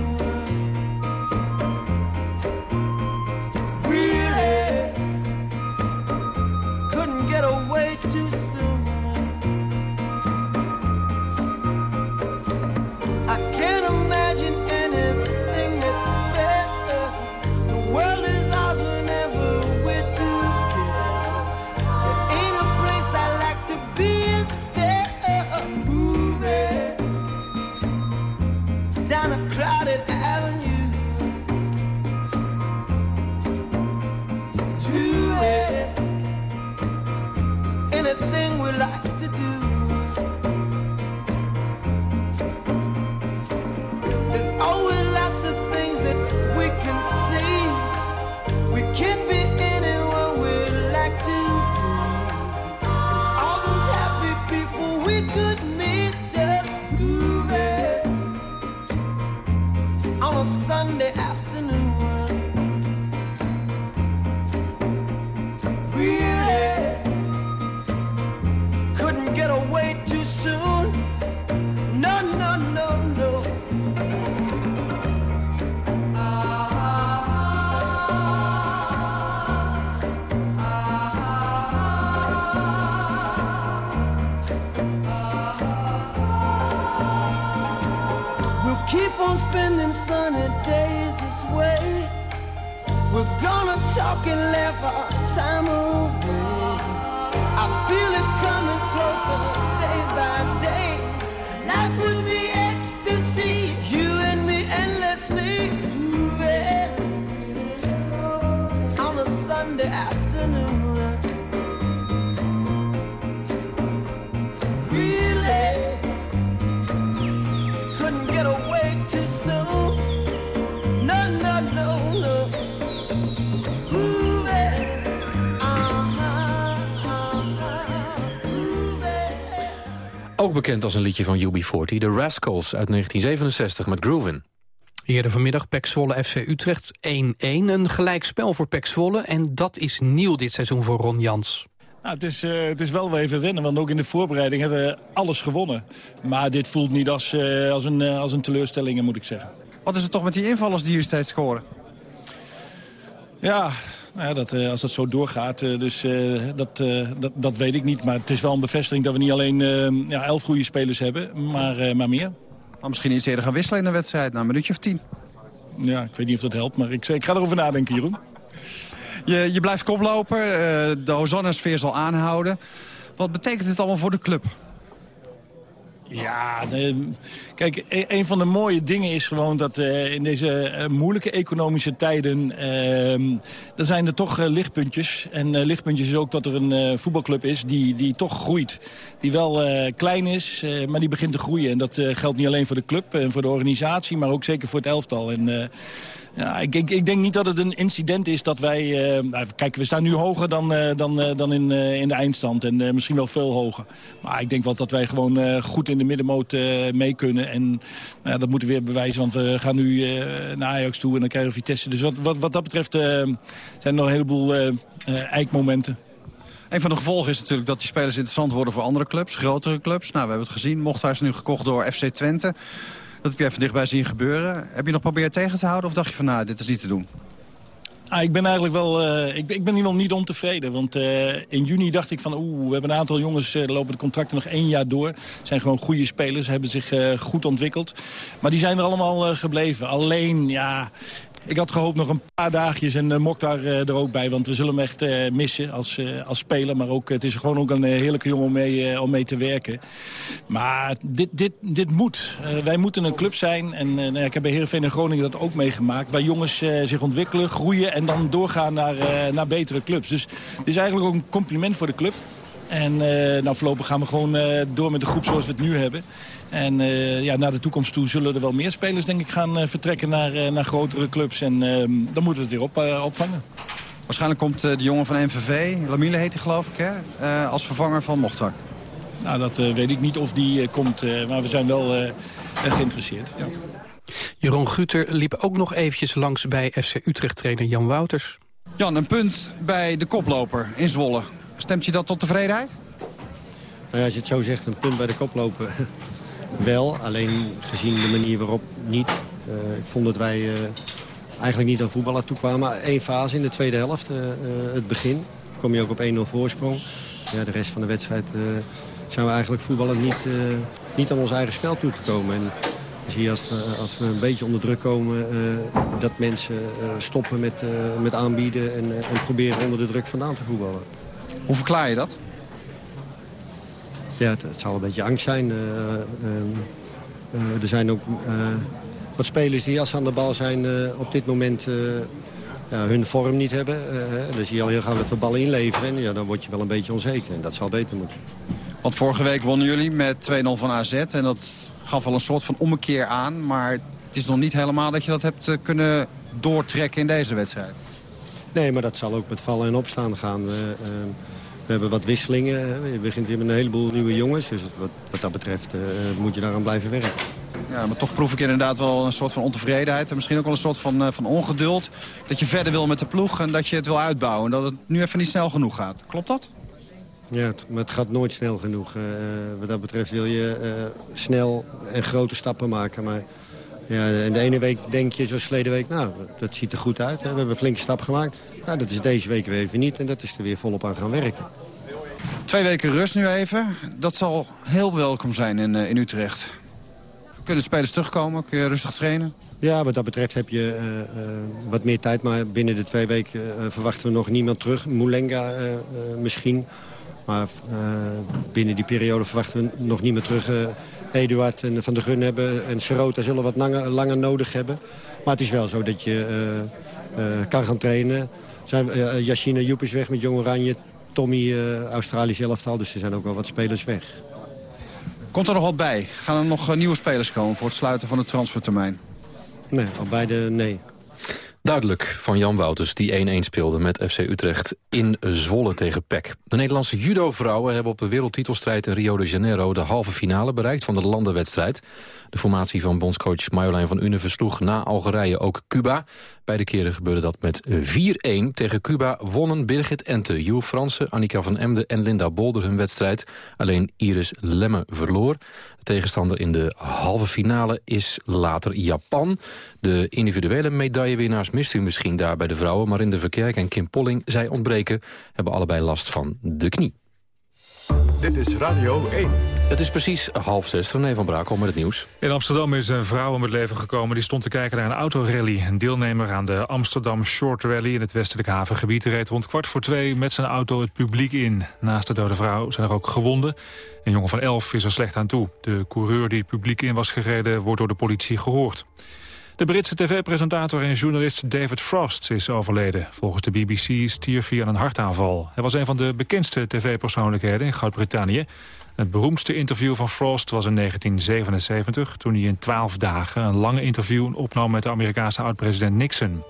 [SPEAKER 11] Ook bekend als een liedje van UB40, The Rascals uit 1967 met Groovin'.
[SPEAKER 8] Eerder vanmiddag Pek Zwolle FC Utrecht 1-1. Een gelijkspel voor Pek Zwolle en dat is nieuw dit seizoen voor Ron Jans.
[SPEAKER 15] Nou, het, is, uh, het is wel weer even wennen, want ook in de voorbereiding hebben we alles gewonnen. Maar dit voelt niet als, uh, als, een, uh, als een teleurstelling, moet ik zeggen.
[SPEAKER 16] Wat is het toch met die invallers die hier steeds scoren?
[SPEAKER 15] Ja, nou ja, dat, als dat zo doorgaat, dus dat, dat, dat weet ik niet. Maar het is wel een bevestiging dat we niet alleen ja, elf goede spelers hebben, maar, maar meer.
[SPEAKER 16] Maar misschien iets eerder gaan wisselen in de wedstrijd, na een minuutje of tien.
[SPEAKER 15] Ja, ik weet niet of dat helpt, maar ik, ik ga erover nadenken, Jeroen.
[SPEAKER 16] Je, je blijft koploper, de Hosanna-sfeer zal aanhouden. Wat betekent dit allemaal voor de club?
[SPEAKER 15] Ja, kijk, e, een van de mooie dingen is gewoon dat uh, in deze uh, moeilijke economische tijden... Er zijn er toch lichtpuntjes. En lichtpuntjes is ook dat er een voetbalclub is die, die toch groeit. Die wel klein is, maar die begint te groeien. En dat geldt niet alleen voor de club en voor de organisatie... maar ook zeker voor het elftal. En ja, ik, ik, denk niet dat het een incident is dat wij... Uh, nou, kijk, we staan nu hoger dan, uh, dan, uh, dan in, in de eindstand. En misschien wel veel hoger. Maar ik denk wel dat wij gewoon goed in de middenmoot mee kunnen. En nou dat moeten we weer bewijzen. Want we gaan nu naar Ajax toe en dan krijgen we Vitesse. Dus wat, wat, dat betreft zijn er nog een heleboel eikmomenten.
[SPEAKER 16] Een van de gevolgen is natuurlijk dat die spelers interessant worden voor andere clubs. Grotere clubs. Nou, we hebben het gezien. Mochthuis is nu gekocht door FC Twente. Dat heb je even dichtbij zien gebeuren. Heb je nog proberen tegen te houden of dacht je van nou, dit is niet te doen?
[SPEAKER 15] Ah, ik ben eigenlijk wel, uh, ik, ik ben hier wel niet ontevreden. Want uh, in juni dacht ik van, oeh, we hebben een aantal jongens, uh, lopen de contracten nog één jaar door. Zijn gewoon goede spelers, hebben zich goed ontwikkeld. Maar die zijn er allemaal gebleven. Alleen, ja, ik had gehoopt nog een paar dagjes en uh, Mokhtar uh, er ook bij. Want we zullen hem echt uh, missen als, als speler. Maar ook, het is gewoon ook een heerlijke jongen om mee, om mee te werken. Maar dit, dit, dit moet. wij moeten een club zijn. En nou ik heb bij Heerenveen en Groningen dat ook meegemaakt. Waar jongens zich ontwikkelen, groeien en dan doorgaan naar, naar betere clubs. Dus dit is eigenlijk ook een compliment voor de club. En nou, voorlopig gaan we gewoon door met de groep zoals we het nu hebben. En uh, ja, naar de toekomst toe zullen er wel meer spelers denk ik gaan uh, vertrekken naar, uh, naar grotere clubs. En dan moeten we het weer op, opvangen.
[SPEAKER 16] Waarschijnlijk komt de jongen van MVV, Lamile heet hij geloof ik, hè? als vervanger van Mochtak.
[SPEAKER 15] Nou, dat weet ik niet of die komt, maar we zijn wel geïnteresseerd. Ja.
[SPEAKER 8] Jeroen Guter liep ook nog eventjes langs bij FC Utrecht-trainer Jan Wouters.
[SPEAKER 16] Jan, een punt bij de koploper in Zwolle. Stemt je dat tot tevredenheid?
[SPEAKER 17] Nou ja, als je het zo zegt, een punt bij de koploper <laughs> wel. Alleen gezien de manier waarop niet. Uh, ik vond dat wij uh, eigenlijk niet aan voetballen toekwamen. Eén fase in de tweede helft, uh, het begin. kom je ook op 1-0 voorsprong. Ja, de rest van de wedstrijd zijn we eigenlijk voetballen niet, niet aan ons eigen spel toegekomen. En zie je als, als we een beetje onder druk komen... dat mensen stoppen met, met aanbieden en, en proberen onder de druk vandaan te voetballen.
[SPEAKER 16] Hoe verklaar je dat?
[SPEAKER 17] Ja, het, het, zal een beetje angst zijn. Uh, uh, er zijn ook wat spelers die als ze aan de bal zijn op dit moment ja, hun vorm niet hebben. dan zie je al heel gauw dat we ballen inleveren. En ja, dan word je wel een beetje onzeker. En dat zal beter moeten.
[SPEAKER 16] Want vorige week wonnen jullie met 2-0 van AZ. En dat gaf wel een soort van ommekeer aan. Maar het is nog niet helemaal dat je dat hebt kunnen doortrekken in deze wedstrijd.
[SPEAKER 17] Nee, maar dat zal ook met vallen en opstaan gaan. We hebben wat wisselingen. Je begint weer met een heleboel nieuwe jongens. Dus wat, wat dat betreft uh, moet je daaraan blijven werken.
[SPEAKER 16] Ja, maar toch proef ik inderdaad wel een soort van ontevredenheid. En misschien ook wel een soort van, uh, van ongeduld. Dat je verder wil met de ploeg en dat je het wil uitbouwen. En dat het nu even niet snel genoeg gaat. Klopt dat?
[SPEAKER 17] Ja, maar het gaat nooit snel genoeg. Uh, wat dat betreft wil je snel en grote stappen maken. Maar ja, in de ene week denk je, zoals verleden week, nou, dat ziet er goed uit. Hè? We hebben een flinke stap gemaakt. Nou, dat is deze week weer even niet en dat is er weer volop aan gaan werken.
[SPEAKER 16] Twee weken rust nu even. Dat zal heel welkom zijn in, uh, in Utrecht. Kunnen spelers terugkomen? Kun je rustig trainen?
[SPEAKER 17] Ja, wat dat betreft heb je uh, uh, wat meer tijd. Maar binnen de twee weken verwachten we nog niemand terug. Moulenga misschien. Maar binnen die periode verwachten we nog niet meer terug. Eduard en Van der Gun hebben en Serota zullen wat langer, langer nodig hebben. Maar het is wel zo dat je kan gaan trainen. Zijn, uh, Yashina Joep is weg met Jong Oranje. Tommy, uh, Australisch elftal. Dus er zijn ook wel wat spelers weg.
[SPEAKER 16] Komt er nog wat bij? Gaan er nog nieuwe spelers komen voor het sluiten van het transfertermijn?
[SPEAKER 17] Nee, al beide nee.
[SPEAKER 11] Duidelijk van Jan Wouters, die 1-1 speelde met FC Utrecht in Zwolle tegen PEC. De Nederlandse judo-vrouwen hebben op de wereldtitelstrijd in Rio de Janeiro... de halve finale bereikt van de landenwedstrijd. De formatie van bondscoach Marjolein van Une versloeg na Algerije ook Cuba. Beide keren gebeurde dat met 4-1. Tegen Cuba wonnen Birgit Ente, Jules Fransen, Annika van Emden en Linda Bolder hun wedstrijd. Alleen Iris Lemme verloor. De tegenstander in de halve finale is later Japan. De individuele medaillewinnaars mist u misschien daar bij de vrouwen... maar in de Verkerk en Kim Polling, zij ontbreken... hebben allebei last van de knie.
[SPEAKER 1] Dit is Radio 1.
[SPEAKER 11] Het is precies half zes. René van Brakel met het nieuws.
[SPEAKER 2] In Amsterdam is een vrouw om het leven gekomen. Die stond te kijken naar een autorally. Een deelnemer aan de Amsterdam Short Rally in het westelijk havengebied... reed rond kwart voor twee met zijn auto het publiek in. Naast de dode vrouw zijn er ook gewonden. Een jongen van elf is er slecht aan toe. De coureur die het publiek in was gereden wordt door de politie gehoord. De Britse tv-presentator en journalist David Frost is overleden. Volgens de BBC stierf hij aan een hartaanval. Hij was een van de bekendste tv-persoonlijkheden in Groot-Brittannië. Het beroemdste interview van Frost was in 1977... toen hij in twaalf dagen een lange interview opnam met de Amerikaanse oud-president Nixon.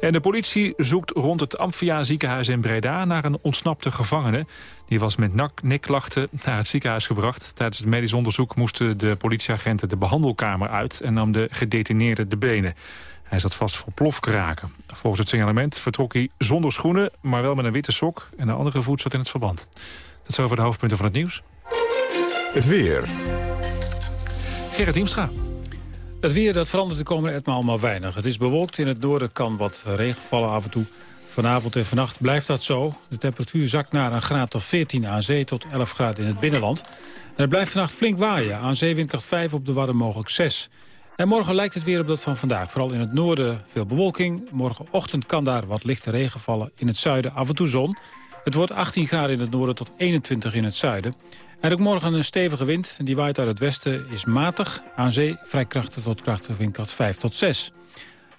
[SPEAKER 2] En de politie zoekt rond het Amphia ziekenhuis in Breda... naar een ontsnapte gevangene. Die was met nekklachten naar het ziekenhuis gebracht. Tijdens het medisch onderzoek moesten de politieagenten de behandelkamer uit... en nam de gedetineerde de benen. Hij zat vast voor plofkraken. Volgens het signalement vertrok hij zonder schoenen... maar wel met een witte sok en de andere voet zat in het verband. Dat zijn over de hoofdpunten van het nieuws.
[SPEAKER 1] Het weer.
[SPEAKER 2] Gerrit Hiemstra.
[SPEAKER 18] Het weer dat verandert de komende etmaal maar weinig. Het is bewolkt. In het noorden kan wat regen vallen af en toe. Vanavond en vannacht blijft dat zo. De temperatuur zakt naar een graad of 14 aan zee tot 11 graden in het binnenland. En het blijft vannacht flink waaien. Aan zeewindkracht 5 op de Wadden mogelijk 6. En morgen lijkt het weer op dat van vandaag. Vooral in het noorden veel bewolking. Morgenochtend kan daar wat lichte regen vallen. In het zuiden af en toe zon. Het wordt 18 graden in het noorden tot 21 in het zuiden. En ook morgen een stevige wind. Die waait uit het westen, is matig. Aan zee vrij krachtig tot krachtig windkracht 5 tot 6.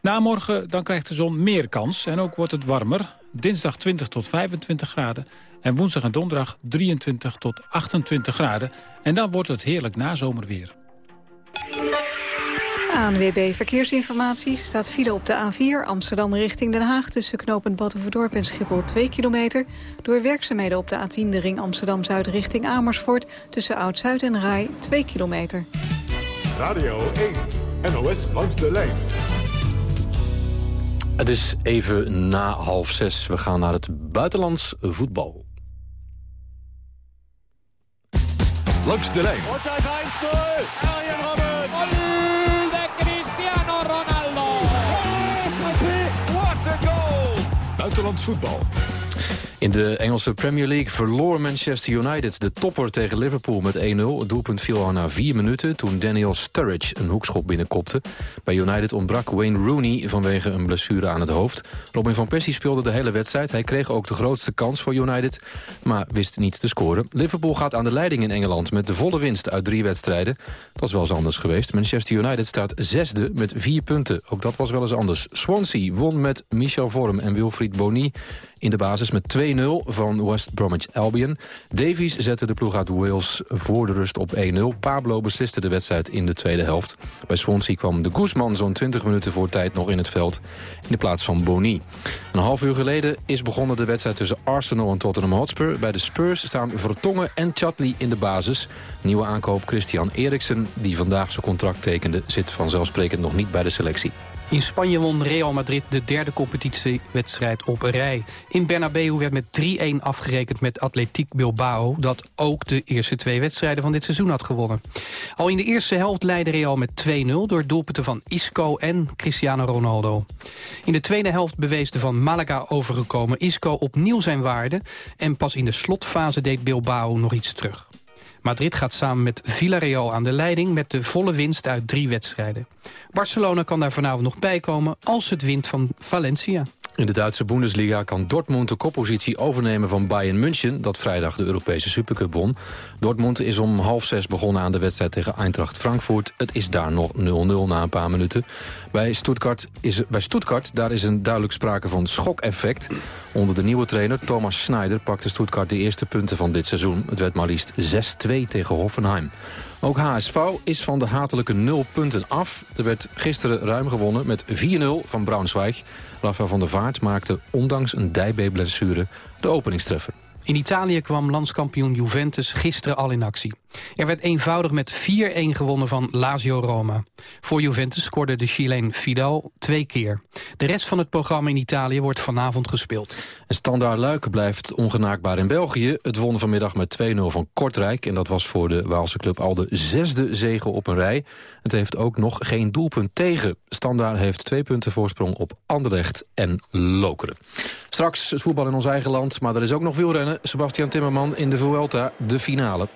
[SPEAKER 18] Na morgen dan krijgt de zon meer kans en ook wordt het warmer. Dinsdag 20 tot 25 graden. En woensdag en donderdag 23 tot 28 graden. En dan wordt het heerlijk nazomerweer.
[SPEAKER 3] ANWB Verkeersinformatie staat file op de A4 Amsterdam richting Den Haag... tussen knooppunt Battenverdorp en Schiphol 2 kilometer. Door werkzaamheden op de A10 de ring Amsterdam-Zuid richting Amersfoort... tussen Oud-Zuid en Rai 2 kilometer.
[SPEAKER 1] Radio 1, NOS langs de lijn.
[SPEAKER 11] Het is even na half zes. We gaan naar het buitenlands voetbal.
[SPEAKER 1] Langs de lijn.
[SPEAKER 5] Da ist 1-0. Arjen Robben.
[SPEAKER 1] Buitenlands voetbal.
[SPEAKER 11] In de Engelse Premier League verloor Manchester United de topper tegen Liverpool met 1-0. Het doelpunt viel al na vier minuten toen Daniel Sturridge een hoekschop binnenkopte. Bij United ontbrak Wayne Rooney vanwege een blessure aan het hoofd. Robin van Persie speelde de hele wedstrijd. Hij kreeg ook de grootste kans voor United, maar wist niet te scoren. Liverpool gaat aan de leiding in Engeland met de volle winst uit drie wedstrijden. Dat is wel eens anders geweest. Manchester United staat zesde met vier punten. Ook dat was wel eens anders. Swansea won met Michel Vorm en Wilfried Boni in de basis met 2-0 van West Bromwich Albion. Davies zette de ploeg uit Wales voor de rust op 1-0. Pablo besliste de wedstrijd in de tweede helft. Bij Swansea kwam de Guzman zo'n 20 minuten voor tijd nog in het veld... in de plaats van Boni. Een half uur geleden is begonnen de wedstrijd tussen Arsenal en Tottenham Hotspur. Bij de Spurs staan Vertongen en Chatley in de basis. Nieuwe aankoop Christian Eriksen, die vandaag zijn contract tekende... zit vanzelfsprekend nog niet bij de selectie.
[SPEAKER 8] In Spanje won Real Madrid de derde competitiewedstrijd op rij. In Bernabeu werd met 3-1 afgerekend met Atletiek Bilbao... dat ook de eerste twee wedstrijden van dit seizoen had gewonnen. Al in de eerste helft leidde Real met 2-0... door doelpunten van Isco en Cristiano Ronaldo. In de tweede helft bewees de van Malaga overgekomen Isco opnieuw zijn waarde... en pas in de slotfase deed Bilbao nog iets terug. Madrid gaat samen met Villarreal aan de leiding met de volle winst uit drie wedstrijden. Barcelona kan daar vanavond nog bij komen als het wint van Valencia.
[SPEAKER 11] In de Duitse Bundesliga kan Dortmund de koppositie overnemen van Bayern München... dat vrijdag de Europese Supercup won. Dortmund is om half zes begonnen aan de wedstrijd tegen Eintracht Frankfurt. Het is daar nog 0-0 na een paar minuten. Bij Stuttgart, is, bij Stuttgart daar is een duidelijk sprake van schokeffect. Onder de nieuwe trainer Thomas Schneider pakte Stuttgart de eerste punten van dit seizoen. Het werd maar liefst 6-2 tegen Hoffenheim. Ook HSV is van de hatelijke nul punten af. Er werd gisteren ruim gewonnen met 4-0 van Braunschweig. Rafael van der Vaart maakte ondanks een dijbeenblessure de openingstreffer.
[SPEAKER 8] In Italië kwam landskampioen Juventus gisteren al in actie. Er werd eenvoudig met 4-1 gewonnen van Lazio Roma. Voor Juventus scoorde de Chileen Fidal twee keer. De rest van het programma in Italië wordt vanavond gespeeld.
[SPEAKER 11] En Standaard Luiken blijft ongenaakbaar in België. Het won vanmiddag met 2-0 van Kortrijk. En dat was voor de Waalse club al de zesde zege op een rij. Het heeft ook nog geen doelpunt tegen. Standaard heeft twee punten voorsprong op Anderlecht en Lokeren. Straks het voetbal in ons eigen land, maar er is ook nog wielrennen. Sebastian Timmerman in de Vuelta, de finale.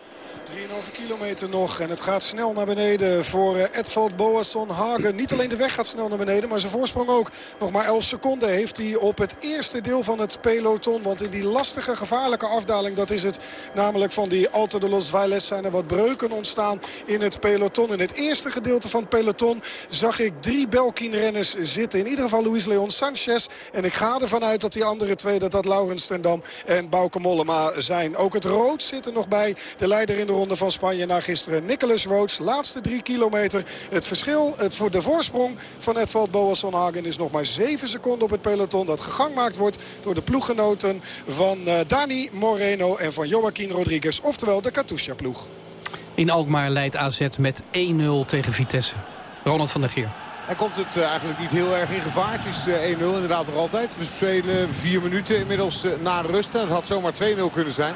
[SPEAKER 13] 3,5 kilometer nog. En het gaat snel naar beneden voor eh, Edvald Boasson Hagen. Niet alleen de weg gaat snel naar beneden, maar zijn voorsprong ook. Nog maar 11 seconden heeft hij op het eerste deel van het peloton. Want in die lastige, gevaarlijke afdaling, dat is het namelijk van die Alta de los Valles... zijn er wat breuken ontstaan in het peloton. In het eerste gedeelte van het peloton zag ik drie Belkin-renners zitten. In ieder geval Luis Leon Sanchez. En ik ga ervan uit dat die andere twee, dat Laurens Tendam en Bauke Mollema zijn. Ook het rood zit er nog bij. De leider in de ronde van Spanje na gisteren. Nicholas Rhodes, laatste drie kilometer. Het verschil, het de voorsprong van Edvald Boasson Hagen is nog maar 7 seconden op het peloton. Dat gegangmaakt wordt door de ploeggenoten van uh, Dani Moreno en van Joaquin Rodriguez. Oftewel de Katusha-ploeg.
[SPEAKER 8] In Alkmaar leidt AZ met 1-0 tegen Vitesse. Ronald van der Geer.
[SPEAKER 10] Hij komt het uh, eigenlijk niet heel erg in gevaar. Het is uh, 1-0 inderdaad nog altijd. We spelen vier minuten inmiddels uh, na rust. En het had zomaar 2-0 kunnen zijn.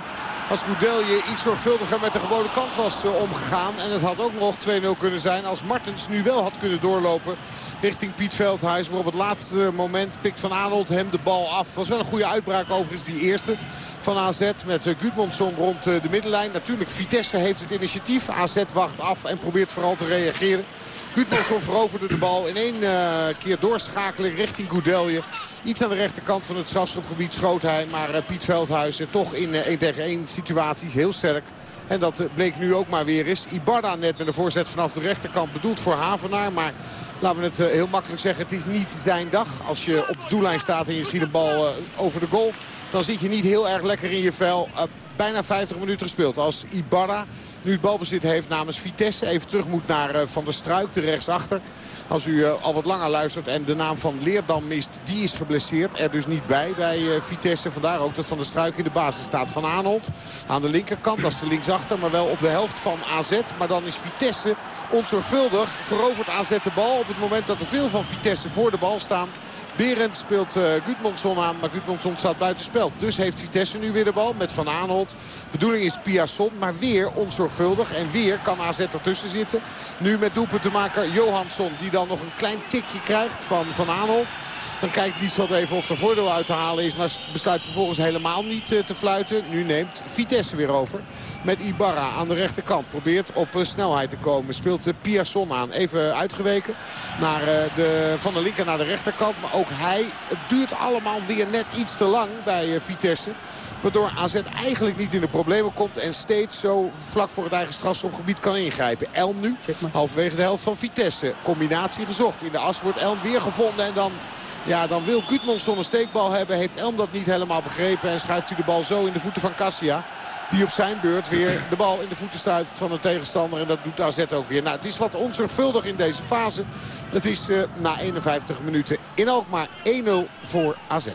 [SPEAKER 10] Als Goudelje iets zorgvuldiger met de gewone kans was omgegaan. En het had ook nog 2-0 kunnen zijn als Martens nu wel had kunnen doorlopen richting Piet Veldhuis. Maar op het laatste moment pikt Van Arnold hem de bal af. Was wel een goede uitbraak overigens die eerste van AZ met Gudmundsson rond de middenlijn. Natuurlijk Vitesse heeft het initiatief. AZ wacht af en probeert vooral te reageren. Gudmundsson veroverde de bal in één uh, keer doorschakelen richting Goudelje. Iets aan de rechterkant van het strafschopgebied schoot hij. Maar uh, Piet Veldhuis toch in 1 uh, tegen 1 situaties heel sterk. En dat bleek nu ook maar weer eens. Ibarda net met een voorzet vanaf de rechterkant bedoeld voor Havenaar. Maar laten we het heel makkelijk zeggen. Het is niet zijn dag. Als je op de doellijn staat en je schiet een bal over de goal. Dan zit je niet heel erg lekker in je vel. bijna 50 minuten gespeeld. Als Ibarra nu het balbezit heeft namens Vitesse. Even terug moet naar uh, Van der Struik, de rechtsachter. Als u uh, al wat langer luistert en de naam van Leerdam mist, die is geblesseerd. Er dus niet bij bij uh, Vitesse. Vandaar ook dat Van der Struik in de basis staat. Van Arnold aan de linkerkant, dat is de linksachter. Maar wel op de helft van AZ. Maar dan is Vitesse onzorgvuldig. Verovert AZ de bal op het moment dat er veel van Vitesse voor de bal staan. Berend speelt uh, Gudmundsson aan, maar Gudmundsson staat buitenspel. Dus heeft Vitesse nu weer de bal met Van Aanholt. Bedoeling is Piasson, maar weer onzorgvuldig. En weer kan AZ ertussen zitten. Nu met doelpuntenmaker Johansson, die dan nog een klein tikje krijgt van Van Aanholt. Dan kijkt Liesveld even of er voordeel uit te halen is. Maar besluit vervolgens helemaal niet uh, te fluiten. Nu neemt Vitesse weer over. Met Ibarra aan de rechterkant. Probeert op uh, snelheid te komen. Speelt Pierson aan. Even uitgeweken naar, de, van de linker naar de rechterkant. Maar ook hij. Het duurt allemaal weer net iets te lang bij Vitesse. Waardoor AZ eigenlijk niet in de problemen komt. En steeds zo vlak voor het eigen strafschopgebied kan ingrijpen. Elm nu halverwege de helft van Vitesse. Combinatie gezocht. In de as wordt Elm weer gevonden. En dan ja, dan wil Gudmundsson een steekbal hebben. Heeft Elm dat niet helemaal begrepen. En schuift hij de bal zo in de voeten van Cassia. Die op zijn beurt weer de bal in de voeten stuift van de tegenstander. En dat doet AZ ook weer. Nou, het is wat onzorgvuldig in deze fase. Het is uh, na 51 minuten in Alkmaar 1-0 voor AZ.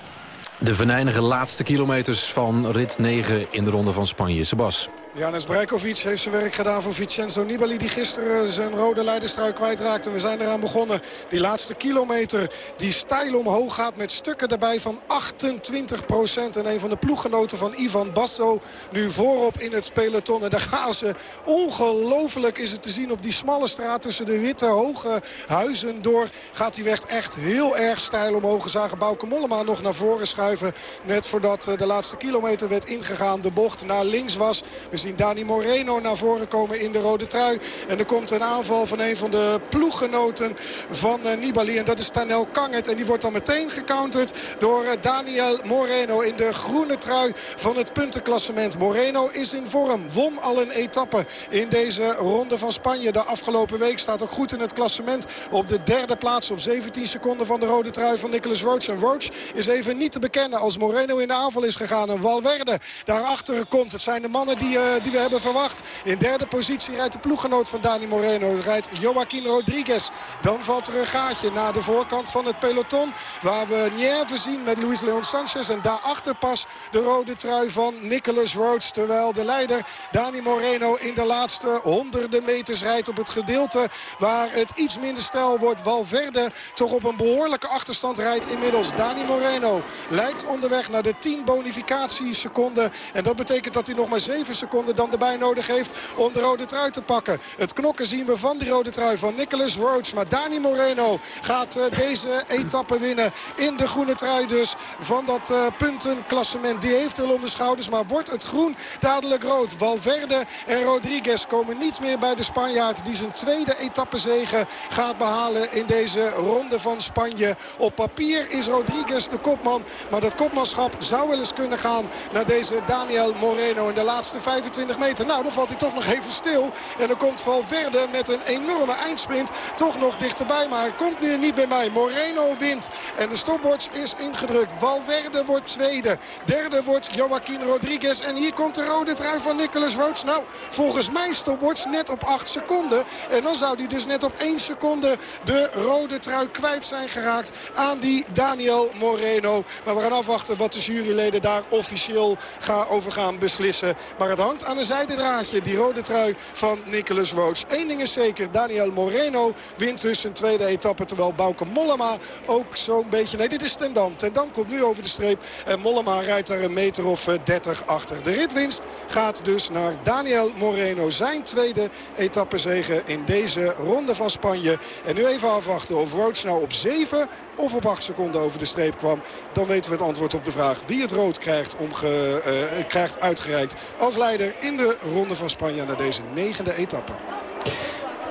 [SPEAKER 11] De venijnige laatste kilometers van rit 9 in de ronde van Spanje. Sebas.
[SPEAKER 13] Janis Brajkovic heeft zijn werk gedaan voor Vincenzo Nibali... die gisteren zijn rode leiderstruik kwijtraakte. We zijn eraan begonnen. Die laatste kilometer die stijl omhoog gaat met stukken erbij van 28 procent. En een van de ploeggenoten van Ivan Basso nu voorop in het peloton. En daar gaan ze ongelooflijk is het te zien op die smalle straat... tussen de witte hoge huizen door. Gaat die weg echt heel erg stijl omhoog. We zagen Bauke Mollema nog naar voren schuiven. Net voordat de laatste kilometer werd ingegaan. De bocht naar links was. Zien Dani Moreno naar voren komen in de rode trui. En er komt een aanval van een van de ploeggenoten van uh, Nibali. En dat is Tanel Kanget. En die wordt dan meteen gecounterd door uh, Daniel Moreno in de groene trui van het puntenklassement. Moreno is in vorm. Won al een etappe in deze ronde van Spanje. De afgelopen week staat ook goed in het klassement. Op de derde plaats op 17 seconden van de rode trui van Nicholas Roach. En Roach is even niet te bekennen als Moreno in de aanval is gegaan. En Valverde daarachter komt. Het zijn de mannen die... Uh, die we hebben verwacht. In derde positie rijdt de ploeggenoot van Dani Moreno. Rijdt Joaquin Rodriguez. Dan valt er een gaatje naar de voorkant van het peloton. Waar we Nierve zien met Luis Leon Sanchez. En daarachter pas de rode trui van Nicholas Rhodes. Terwijl de leider Dani Moreno in de laatste honderden meters rijdt op het gedeelte waar het iets minder stijl wordt. Valverde toch op een behoorlijke achterstand rijdt inmiddels. Dani Moreno lijkt onderweg naar de 10 bonificatieseconden. En dat betekent dat hij nog maar 7 seconden dan erbij nodig heeft om de rode trui te pakken. Het knokken zien we van die rode trui van Nicholas Rhodes. Maar Dani Moreno gaat uh, deze etappe winnen in de groene trui dus van dat uh, puntenklassement. Die heeft er om de schouders, maar wordt het groen dadelijk rood. Valverde en Rodriguez komen niet meer bij de Spanjaard die zijn tweede etappezege gaat behalen in deze ronde van Spanje. Op papier is Rodriguez de kopman, maar dat kopmanschap zou wel eens kunnen gaan naar deze Daniel Moreno in de laatste 25 meter. Nou, dan valt hij toch nog even stil. En dan komt Valverde met een enorme eindsprint toch nog dichterbij. Maar hij komt nu niet bij mij. Moreno wint. En de stopwatch is ingedrukt. Valverde wordt tweede. Derde wordt Joaquin Rodriguez. En hier komt de rode trui van Nicholas Rhodes. Nou, volgens mij stopwatch net op 8 seconden. En dan zou hij dus net op 1 seconde de rode trui kwijt zijn geraakt aan die Daniel Moreno. Maar we gaan afwachten wat de juryleden daar officieel gaan over gaan beslissen. Maar het hangt aan een zijdendraadje, die rode trui van Nicholas Rhodes. Eén ding is zeker, Daniel Moreno wint dus zijn tweede etappe. Terwijl Bauke Mollema ook zo'n beetje... Nee, dit is Ten Dam. Ten Dam komt nu over de streep. En Mollema rijdt daar een meter of 30 eh, achter. De ritwinst gaat dus naar Daniel Moreno. Zijn tweede etappezege in deze ronde van Spanje. En nu even afwachten of Rhodes nou op 7 of op 8 seconden over de streep kwam. Dan weten we het antwoord op de vraag wie het rood krijgt, omge, uh, krijgt uitgereikt als leider in de ronde van Spanje naar deze negende etappe.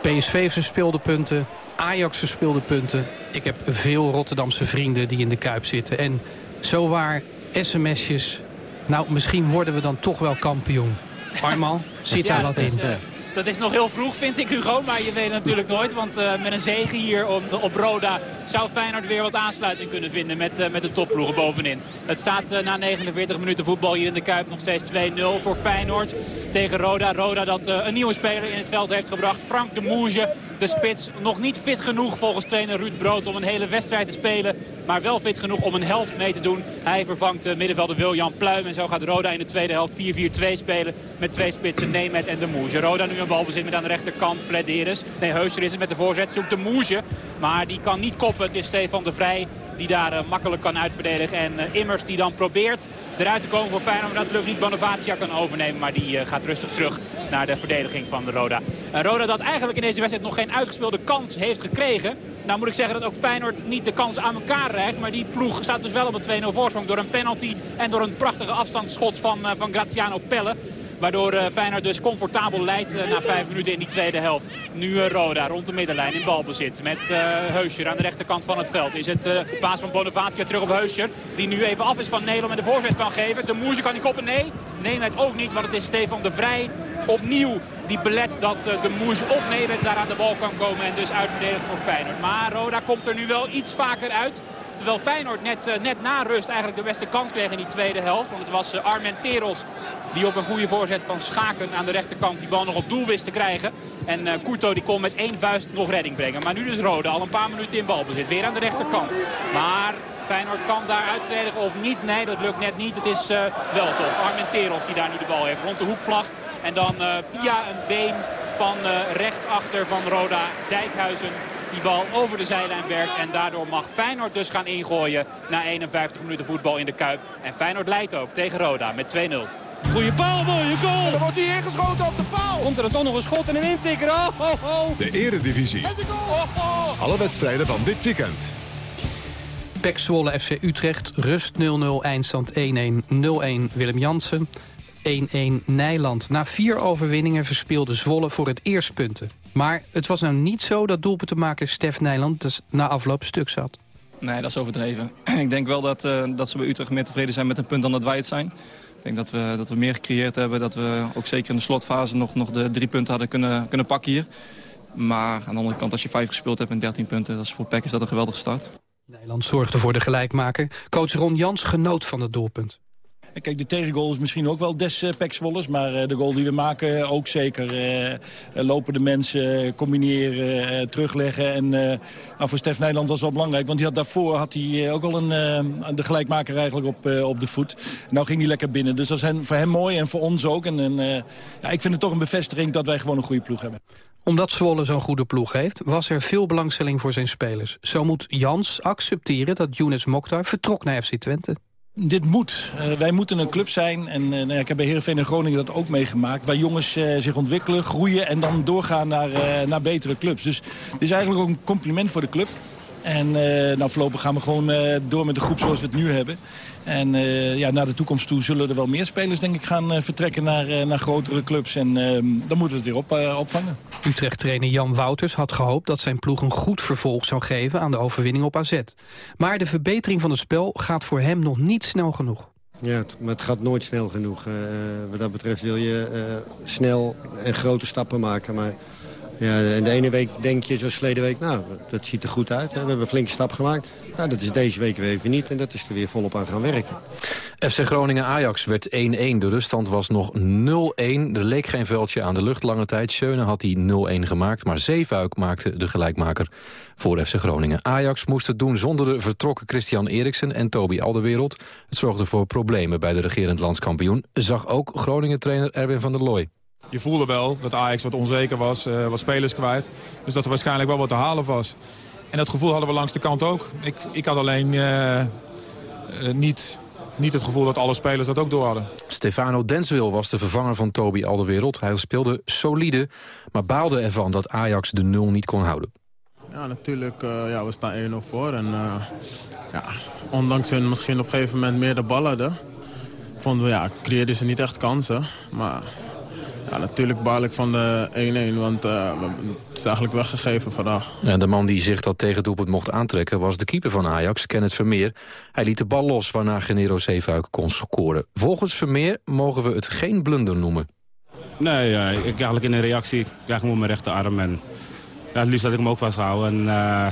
[SPEAKER 8] PSV verspeelde punten, Ajax verspeelde punten. Ik heb veel Rotterdamse vrienden die in de Kuip zitten. En zowaar sms'jes. Nou, misschien worden we dan toch wel kampioen. Arman, zit daar wat in?
[SPEAKER 9] Dat is nog heel vroeg, vind ik, Hugo. Maar je weet natuurlijk nooit. Want uh, met een zege hier op, op, Roda zou Feyenoord weer wat aansluiting kunnen vinden met, uh, met de topploegen bovenin. Het staat uh, na 49 minuten voetbal hier in de Kuip nog steeds 2-0 voor Feyenoord tegen Roda. Roda dat een nieuwe speler in het veld heeft gebracht. Frank de Moege, de spits. Nog niet fit genoeg volgens trainer Ruud Brood om een hele wedstrijd te spelen. Maar wel fit genoeg om een helft mee te doen. Hij vervangt middenvelder Wiljan Pluim. En zo gaat Roda in de tweede helft 4-4-2 spelen. Met twee spitsen Nemet en de Moege. Roda nu een balbezit met aan de rechterkant Flederis. Nee, Heuscher is het met de voorzet. Zoekt de Moesje. Maar die kan niet koppen. Het is Stefan de Vrij die daar uh, makkelijk kan uitverdedigen. En uh, Immers die dan probeert eruit te komen voor Feyenoord. Maar dat lukt niet. Bonavacia kan overnemen. Maar die uh, gaat rustig terug naar de verdediging van de Roda. Roda dat eigenlijk in deze wedstrijd nog geen uitgespeelde kans heeft gekregen. Nou moet ik zeggen dat ook Feyenoord niet de kans aan elkaar rijgt. Maar die ploeg staat dus wel op een 2-0 voorsprong. Door een penalty en door een prachtige afstandsschot van, van Graziano Pelle. Waardoor uh, Feyenoord dus comfortabel leidt uh, na vijf minuten in die tweede helft. Nu uh, Roda rond de middenlijn in balbezit. Met Heuscher aan de rechterkant van het veld. Is het paas van Bonavacia terug op Heuscher. Die nu even af is van Nederland en de voorzet kan geven. De Moerse kan die koppen. Nee, nee het ook niet. Want het is Stefan de Vrij opnieuw die belet dat de Moerse of Nederland daar aan de bal kan komen. En dus uitverdedigd voor Feyenoord. Maar Roda komt er nu wel iets vaker uit. Terwijl Feyenoord net, net na rust eigenlijk de beste kans kreeg in die tweede helft. Want het was Armenteros die op een goede voorzet van Schaken aan de rechterkant die bal nog op doel wist te krijgen. En uh, die kon met één vuist nog redding brengen. Maar nu dus Rode al een paar minuten in balbezit. Weer aan de rechterkant. Maar Feyenoord kan daar uitverdedigen of niet. Nee, dat lukt net niet. Het is wel toch Armenteros die daar nu de bal heeft. Rond de hoekvlag. En dan uh, via een been van rechtsachter van Roda Dijkhuizen die bal over de zijlijn werkt. En daardoor mag Feyenoord dus gaan ingooien na 51 minuten voetbal in de Kuip. En Feyenoord leidt ook tegen Roda met 2-0.
[SPEAKER 19] Goeie paal, mooie goal.
[SPEAKER 20] Dan wordt hij ingeschoten op de paal.
[SPEAKER 19] Komt er dan toch nog een schot en een intikker. Oh, oh, oh.
[SPEAKER 1] De eredivisie. Alle wedstrijden van dit weekend.
[SPEAKER 8] Pek Zwolle FC Utrecht, rust 0-0, eindstand 1-1, 0-1 Willem Jansen. 1-1 Nijland. Na vier overwinningen verspeelde Zwolle voor het eerst punten. Maar het was nou niet zo dat doelpuntenmaker Stef Nijland dus na afloop stuk zat.
[SPEAKER 6] Nee, dat is overdreven. <clears throat> Ik denk wel dat, uh, dat ze bij Utrecht meer tevreden zijn met een punt dan dat wij het zijn. Ik denk dat we, dat we meer gecreëerd hebben. Dat we ook zeker in de slotfase nog, nog de drie punten hadden kunnen, kunnen pakken hier. Maar aan de andere kant, als je vijf gespeeld hebt en 13 punten... Dat is voor PEC is dat een geweldige start.
[SPEAKER 8] Nederland zorgde voor de gelijkmaker. Coach Ron Jans genoot van het doelpunt.
[SPEAKER 15] Kijk, de tegengoal is misschien ook wel des uh, Maar uh, de goal die we maken ook zeker. Lopen de mensen, combineren, terugleggen. En nou, voor Stef Nederland was wel belangrijk. Want die had daarvoor had hij ook al een, de gelijkmaker eigenlijk op, op de voet. Nou ging hij lekker binnen. Dus dat was voor hem mooi en voor ons ook. En, en ja, ik vind het toch een bevestiging dat wij gewoon een goede ploeg hebben
[SPEAKER 8] omdat Zwolle zo'n goede ploeg heeft, was er veel belangstelling voor zijn spelers. Zo moet Jans accepteren dat Younes Mokhtar vertrok naar FC Twente.
[SPEAKER 15] Dit moet. Uh, wij moeten een club zijn. En uh, nou ik heb bij Heerenveen en Groningen dat ook meegemaakt. Waar jongens uh, zich ontwikkelen, groeien en dan doorgaan naar, naar betere clubs. Dus het is eigenlijk ook een compliment voor de club. En nou, voorlopig gaan we gewoon door met de groep zoals we het nu hebben. En uh, ja, naar de toekomst toe zullen er wel meer spelers denk ik gaan uh, vertrekken naar, uh, naar grotere clubs. En dan moeten we het weer op, opvangen.
[SPEAKER 8] Utrecht-trainer Jan Wouters had gehoopt dat zijn ploeg een goed vervolg zou geven aan de overwinning op AZ. Maar de verbetering van het spel gaat voor hem nog niet snel genoeg.
[SPEAKER 17] Ja, maar het gaat nooit snel genoeg. wat dat betreft wil je snel en grote stappen maken. Maar ja, en de ene week denk je, zoals verleden week, nou, dat ziet er goed uit. We hebben een flinke stap gemaakt. Nou, dat is deze week weer even niet en dat is er weer volop aan gaan werken.
[SPEAKER 11] FC Groningen-Ajax werd 1-1. De ruststand was nog 0-1. Er leek geen veldje aan de lucht lange tijd. Schöne had die 0-1 gemaakt, maar Zeefuik maakte de gelijkmaker voor FC Groningen. Ajax moest het doen zonder de vertrokken Christian Eriksen en Toby Alderwereld. Het zorgde voor problemen bij de regerend landskampioen. Zag ook Groningen-trainer Erwin van der Looy
[SPEAKER 21] je voelde wel dat Ajax wat onzeker was, uh, wat spelers kwijt. Dus dat er waarschijnlijk wel wat te halen was. En dat gevoel hadden we langs de kant ook. Ik, ik had alleen uh, uh, niet, niet het gevoel dat alle spelers dat ook door hadden.
[SPEAKER 11] Stefano Denswil was de vervanger van Toby Alderwereld. Hij speelde solide, maar baalde ervan dat Ajax de nul niet kon houden.
[SPEAKER 22] Ja, natuurlijk. ja, we staan 1-0 voor. En, ja, ondanks hun misschien op een gegeven moment meer de bal hadden... vonden we, ja, creëerden ze niet echt kansen. Maar ja, natuurlijk baal ik van de 1-1, want uh, het is eigenlijk weggegeven vandaag.
[SPEAKER 11] Ja, de man die zich dat tegendoelpunt mocht aantrekken was de keeper van Ajax, Kenneth Vermeer. Hij liet de bal los waarna Genero Zeefuik kon scoren. Volgens Vermeer mogen we het geen blunder noemen.
[SPEAKER 23] Nee, ja, ik eigenlijk in een reactie krijg hem op mijn rechterarm. En ja, het liefst dat ik hem ook vasthouden. En uh,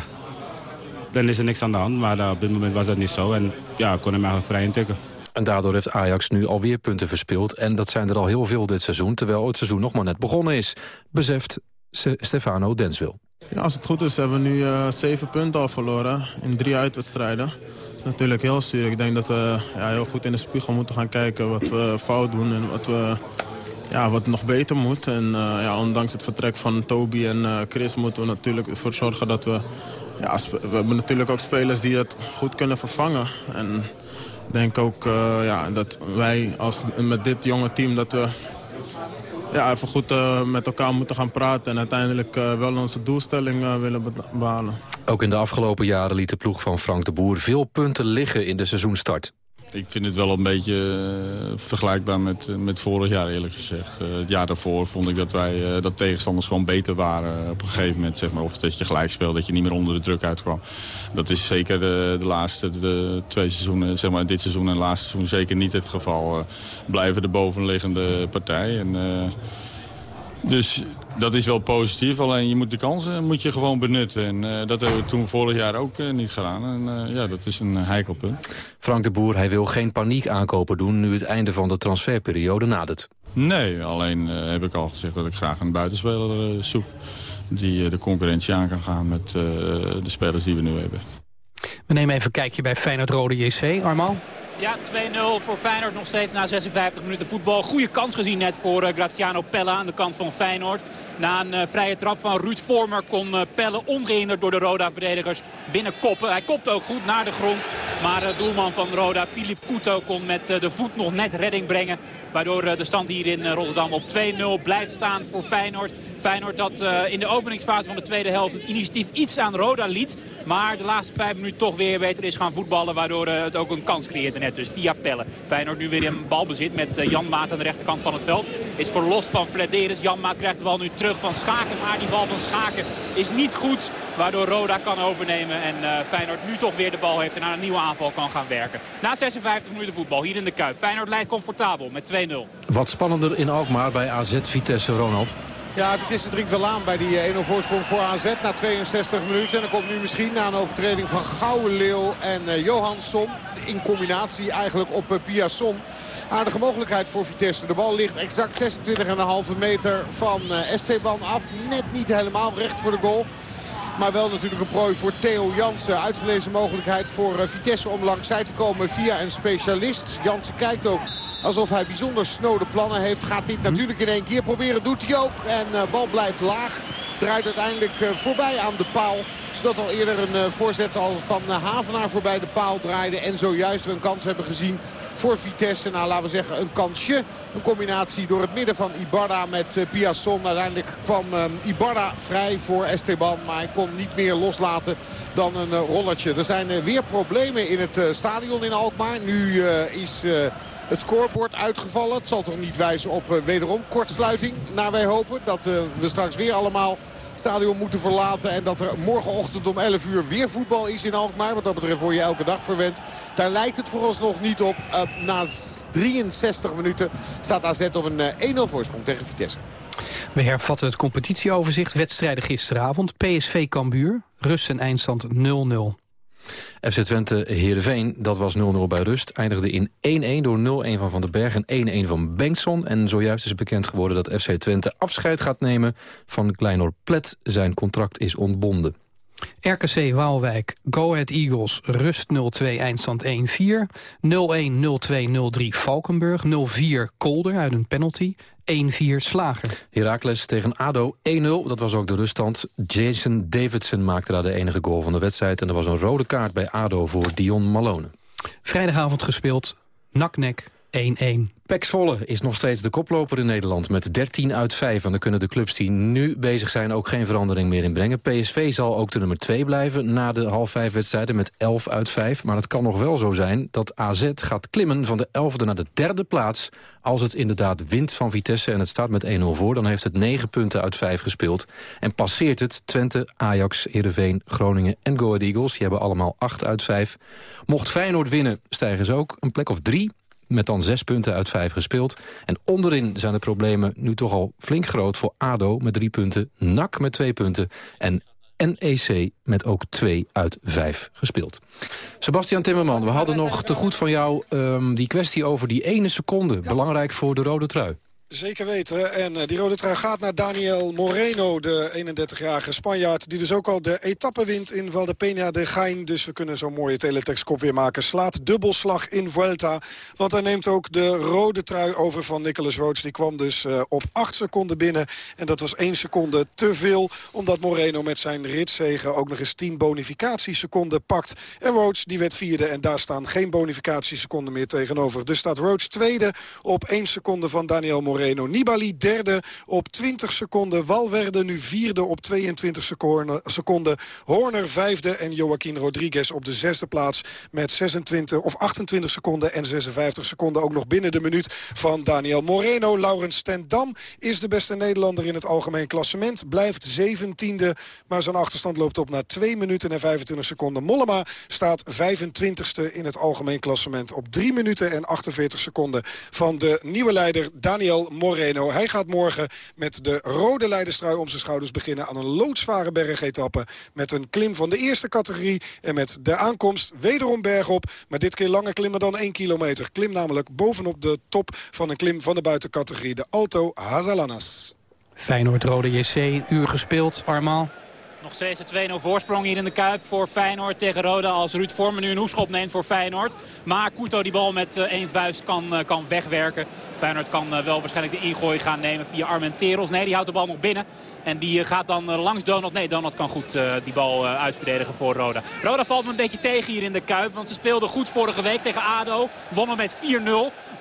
[SPEAKER 23] dan is er niks aan de hand. Maar uh, op dit moment was dat niet zo. En ja, ik kon hem eigenlijk vrij intikken.
[SPEAKER 11] En daardoor heeft Ajax nu alweer punten verspeeld. En dat zijn er al heel veel dit seizoen, terwijl het seizoen nog maar net begonnen is. Beseft Stefano Denswil.
[SPEAKER 22] Ja, als het goed is hebben we nu uh, zeven punten al verloren in drie uitwedstrijden. Dat is natuurlijk heel zuur. Ik denk dat we ja, heel goed in de spiegel moeten gaan kijken wat we fout doen en wat, we, ja, wat nog beter moet. En uh, ja, ondanks het vertrek van Toby en uh, Chris moeten we natuurlijk ervoor zorgen dat we... Ja, we hebben natuurlijk ook spelers die het goed kunnen vervangen. En denk ook uh, ja, dat wij als, met dit jonge team... dat we ja, even goed uh, met elkaar moeten gaan praten... en uiteindelijk uh, wel onze doelstelling willen behalen.
[SPEAKER 11] Ook in de afgelopen jaren liet de ploeg van Frank de Boer... veel punten liggen in de seizoenstart.
[SPEAKER 24] Ik vind het wel een beetje uh, vergelijkbaar met, uh, met vorig jaar eerlijk gezegd. Uh, het jaar daarvoor vond ik dat wij dat tegenstanders gewoon beter waren op een gegeven moment. Zeg maar, of dat je gelijk speelde, dat je niet meer onder de druk uitkwam. Dat is zeker de, de laatste de twee seizoenen, zeg maar dit seizoen en laatste seizoen zeker niet het geval. blijven de bovenliggende partij. En, dus dat is wel positief, alleen je moet de kansen moet je gewoon benutten. En uh, dat hebben we toen vorig jaar ook uh, niet gedaan. En uh, ja, dat is een heikel punt.
[SPEAKER 11] Frank de Boer, hij wil geen paniek aankopen doen... nu het einde van de transferperiode nadert.
[SPEAKER 24] Nee, alleen heb ik al gezegd dat ik graag een buitenspeler zoek... die de concurrentie aan kan gaan met de spelers die we nu hebben.
[SPEAKER 8] We nemen even een kijkje bij Feyenoord-Rode JC. Armal?
[SPEAKER 9] Ja, 2-0 voor Feyenoord nog steeds na 56 minuten voetbal. Goede kans gezien net voor uh, Graziano Pella aan de kant van Feyenoord. Na een uh, vrije trap van Ruud Vormer kon uh, Pelle ongehinderd door de Roda-verdedigers binnenkoppen. Hij kopte ook goed naar de grond. Maar doelman van Roda, Filip Couto, kon met de voet nog net redding brengen. Waardoor de stand hier in Rotterdam op 2-0 blijft staan voor Feyenoord. Feyenoord dat in de openingsfase van de tweede helft het initiatief iets aan Roda liet. Maar de laatste vijf minuten toch weer beter is gaan voetballen. Waardoor het ook een kans creëerde net dus via Pelle. Feyenoord nu weer in balbezit met eh, Jan Maat aan de rechterkant van het veld. Is verlost van Flederis. Jan Maat krijgt de bal nu terug van Schaken. Maar die bal van Schaken is niet goed. Waardoor Roda kan overnemen. En uh, Feyenoord nu toch weer de bal heeft en aan een nieuwe aanval kan gaan werken. Na 56 minuten voetbal hier in de Kuip. Feyenoord leidt comfortabel met 2-0.
[SPEAKER 11] Wat spannender in Alkmaar bij AZ Vitesse, Ronald.
[SPEAKER 10] Ja, Vitesse dringt wel aan bij die 1-0 voorsprong voor AZ na 62 minuten. En dan komt nu misschien na een overtreding van Leeuw en uh, Johansson. In combinatie eigenlijk op uh, Piasson. Aardige mogelijkheid voor Vitesse. De bal ligt exact 26,5 meter van Esteban af. Net niet helemaal recht voor de goal. Maar wel natuurlijk een prooi voor Theo Jansen. Uitgelezen mogelijkheid voor Vitesse om langs zij te komen via een specialist. Jansen kijkt ook alsof hij bijzonder snode plannen heeft. Gaat dit natuurlijk in één keer proberen. Doet hij ook. En uh, bal blijft laag. Draait uiteindelijk uh, voorbij aan de paal. Zodat al eerder een uh, voorzet al van Havenaar voorbij de paal draaide. En zojuist we een kans hebben gezien voor Vitesse. Nou, laten we zeggen een kansje. Een combinatie door het midden van Ibarra met uh, Piasson. Uiteindelijk kwam Ibarra vrij voor Esteban. Maar hij kon niet meer loslaten dan een rollertje. Er zijn weer problemen in het stadion in Alkmaar. Nu is het scorebord uitgevallen. Het zal toch niet wijzen op wederom kortsluiting. Naar wij hopen dat we straks weer allemaal stadion moeten verlaten. En dat er morgenochtend om 11 uur weer voetbal is in Alkmaar. Wat dat betreft word je elke dag verwend. Daar lijkt het vooralsnog niet op. Uh, na 63 minuten staat AZ op een 1-0 voorsprong tegen Vitesse.
[SPEAKER 8] We hervatten het competitieoverzicht. Wedstrijden gisteravond. PSV Cambuur. Rust en eindstand 0-0.
[SPEAKER 11] FC Twente Heerenveen, dat was 0-0 bij rust. Eindigde in 1-1 door 0-1 van Van den Berg en 1-1 van Bengtson. En zojuist is het bekend geworden dat FC Twente afscheid gaat nemen van Kleinor Plet. Zijn contract is ontbonden.
[SPEAKER 8] RKC Waalwijk, Go Ahead Eagles, rust 0-2, eindstand 1-4. 0-1, 0-2, 0-3 Valkenburg, 0-4 Kolder uit een penalty. 1-4 Slager.
[SPEAKER 11] Heracles tegen ADO 1-0, dat was ook de ruststand. Jason Davidson maakte daar de enige goal van de wedstrijd... en er was een rode kaart bij ADO voor Dion Malone.
[SPEAKER 8] Vrijdagavond gespeeld, Naknek 1-1.
[SPEAKER 11] Pek Zwolle is nog steeds de koploper in Nederland met 13 uit 5. En dan kunnen de clubs die nu bezig zijn ook geen verandering meer inbrengen. PSV zal ook de nummer 2 blijven na de half 5 wedstrijden met 11 uit 5. Maar het kan nog wel zo zijn dat AZ gaat klimmen van de 11e naar de derde plaats. Als het inderdaad wint van Vitesse en het staat met 1-0 voor... dan heeft het 9 punten uit 5 gespeeld. En passeert het Twente, Ajax, Heerenveen, Groningen en Go Eagles. Die hebben allemaal 8 uit 5. Mocht Feyenoord winnen, stijgen ze ook een plek of 3 met dan zes punten uit vijf gespeeld. En onderin zijn de problemen nu toch al flink groot voor ADO met drie punten... NAC met twee punten en NEC met ook twee uit vijf gespeeld. Sebastian Timmerman, we hadden nog te goed van jou um, die kwestie over die ene seconde. Belangrijk voor de rode trui.
[SPEAKER 13] Zeker weten. En uh, die rode trui gaat naar Daniel Moreno, de 31-jarige Spanjaard... die dus ook al de etappe wint in Valdepeña de Gain. Dus we kunnen zo'n mooie teletextkop weer maken. Slaat dubbelslag in Vuelta. Want hij neemt ook de rode trui over van Nicolas Rhodes. Die kwam dus uh, op 8 seconden binnen. En dat was 1 seconde te veel. Omdat Moreno met zijn ritzegen ook nog eens 10 bonificatieseconden pakt. En Rhodes die werd vierde. En daar staan geen bonificatieseconden meer tegenover. Dus staat Rhodes tweede op 1 seconde van Daniel Moreno. Moreno. Nibali derde op 20 seconden. Valverde nu vierde op 22 seconden. Horner vijfde en Joaquin Rodriguez op de zesde plaats... met 26 of 28 seconden en 56 seconden ook nog binnen de minuut van Daniel Moreno. Laurens Stendam is de beste Nederlander in het algemeen klassement. Blijft zeventiende, maar zijn achterstand loopt op na 2 minuten en 25 seconden. Mollema staat 25ste in het algemeen klassement op 3 minuten en 48 seconden van de nieuwe leider Daniel Moreno. Hij gaat morgen met de rode leiderstrui om zijn schouders beginnen... aan een loodzware bergetappe met een klim van de eerste categorie... en met de aankomst wederom bergop. Maar dit keer langer klimmen dan 1 kilometer. Klim namelijk bovenop de top van een klim van de buitencategorie. De Alto Hazalanas.
[SPEAKER 8] Feyenoord-Rode JC, uur gespeeld. Armaal.
[SPEAKER 9] Nog steeds een 2-0 voorsprong hier in de Kuip voor Feyenoord tegen Roda. Als Ruud Vormen nu een hoeschop neemt voor Feyenoord. Maar Kuto die bal met één vuist kan, kan wegwerken. Feyenoord kan wel waarschijnlijk de ingooi gaan nemen via Armenteros. Nee, die houdt de bal nog binnen. En die gaat dan langs Donald. Nee, Donald kan goed die bal uitverdedigen voor Roda. Roda valt me een beetje tegen hier in de Kuip. Want ze speelden goed vorige week tegen ADO. Wonnen met 4-0.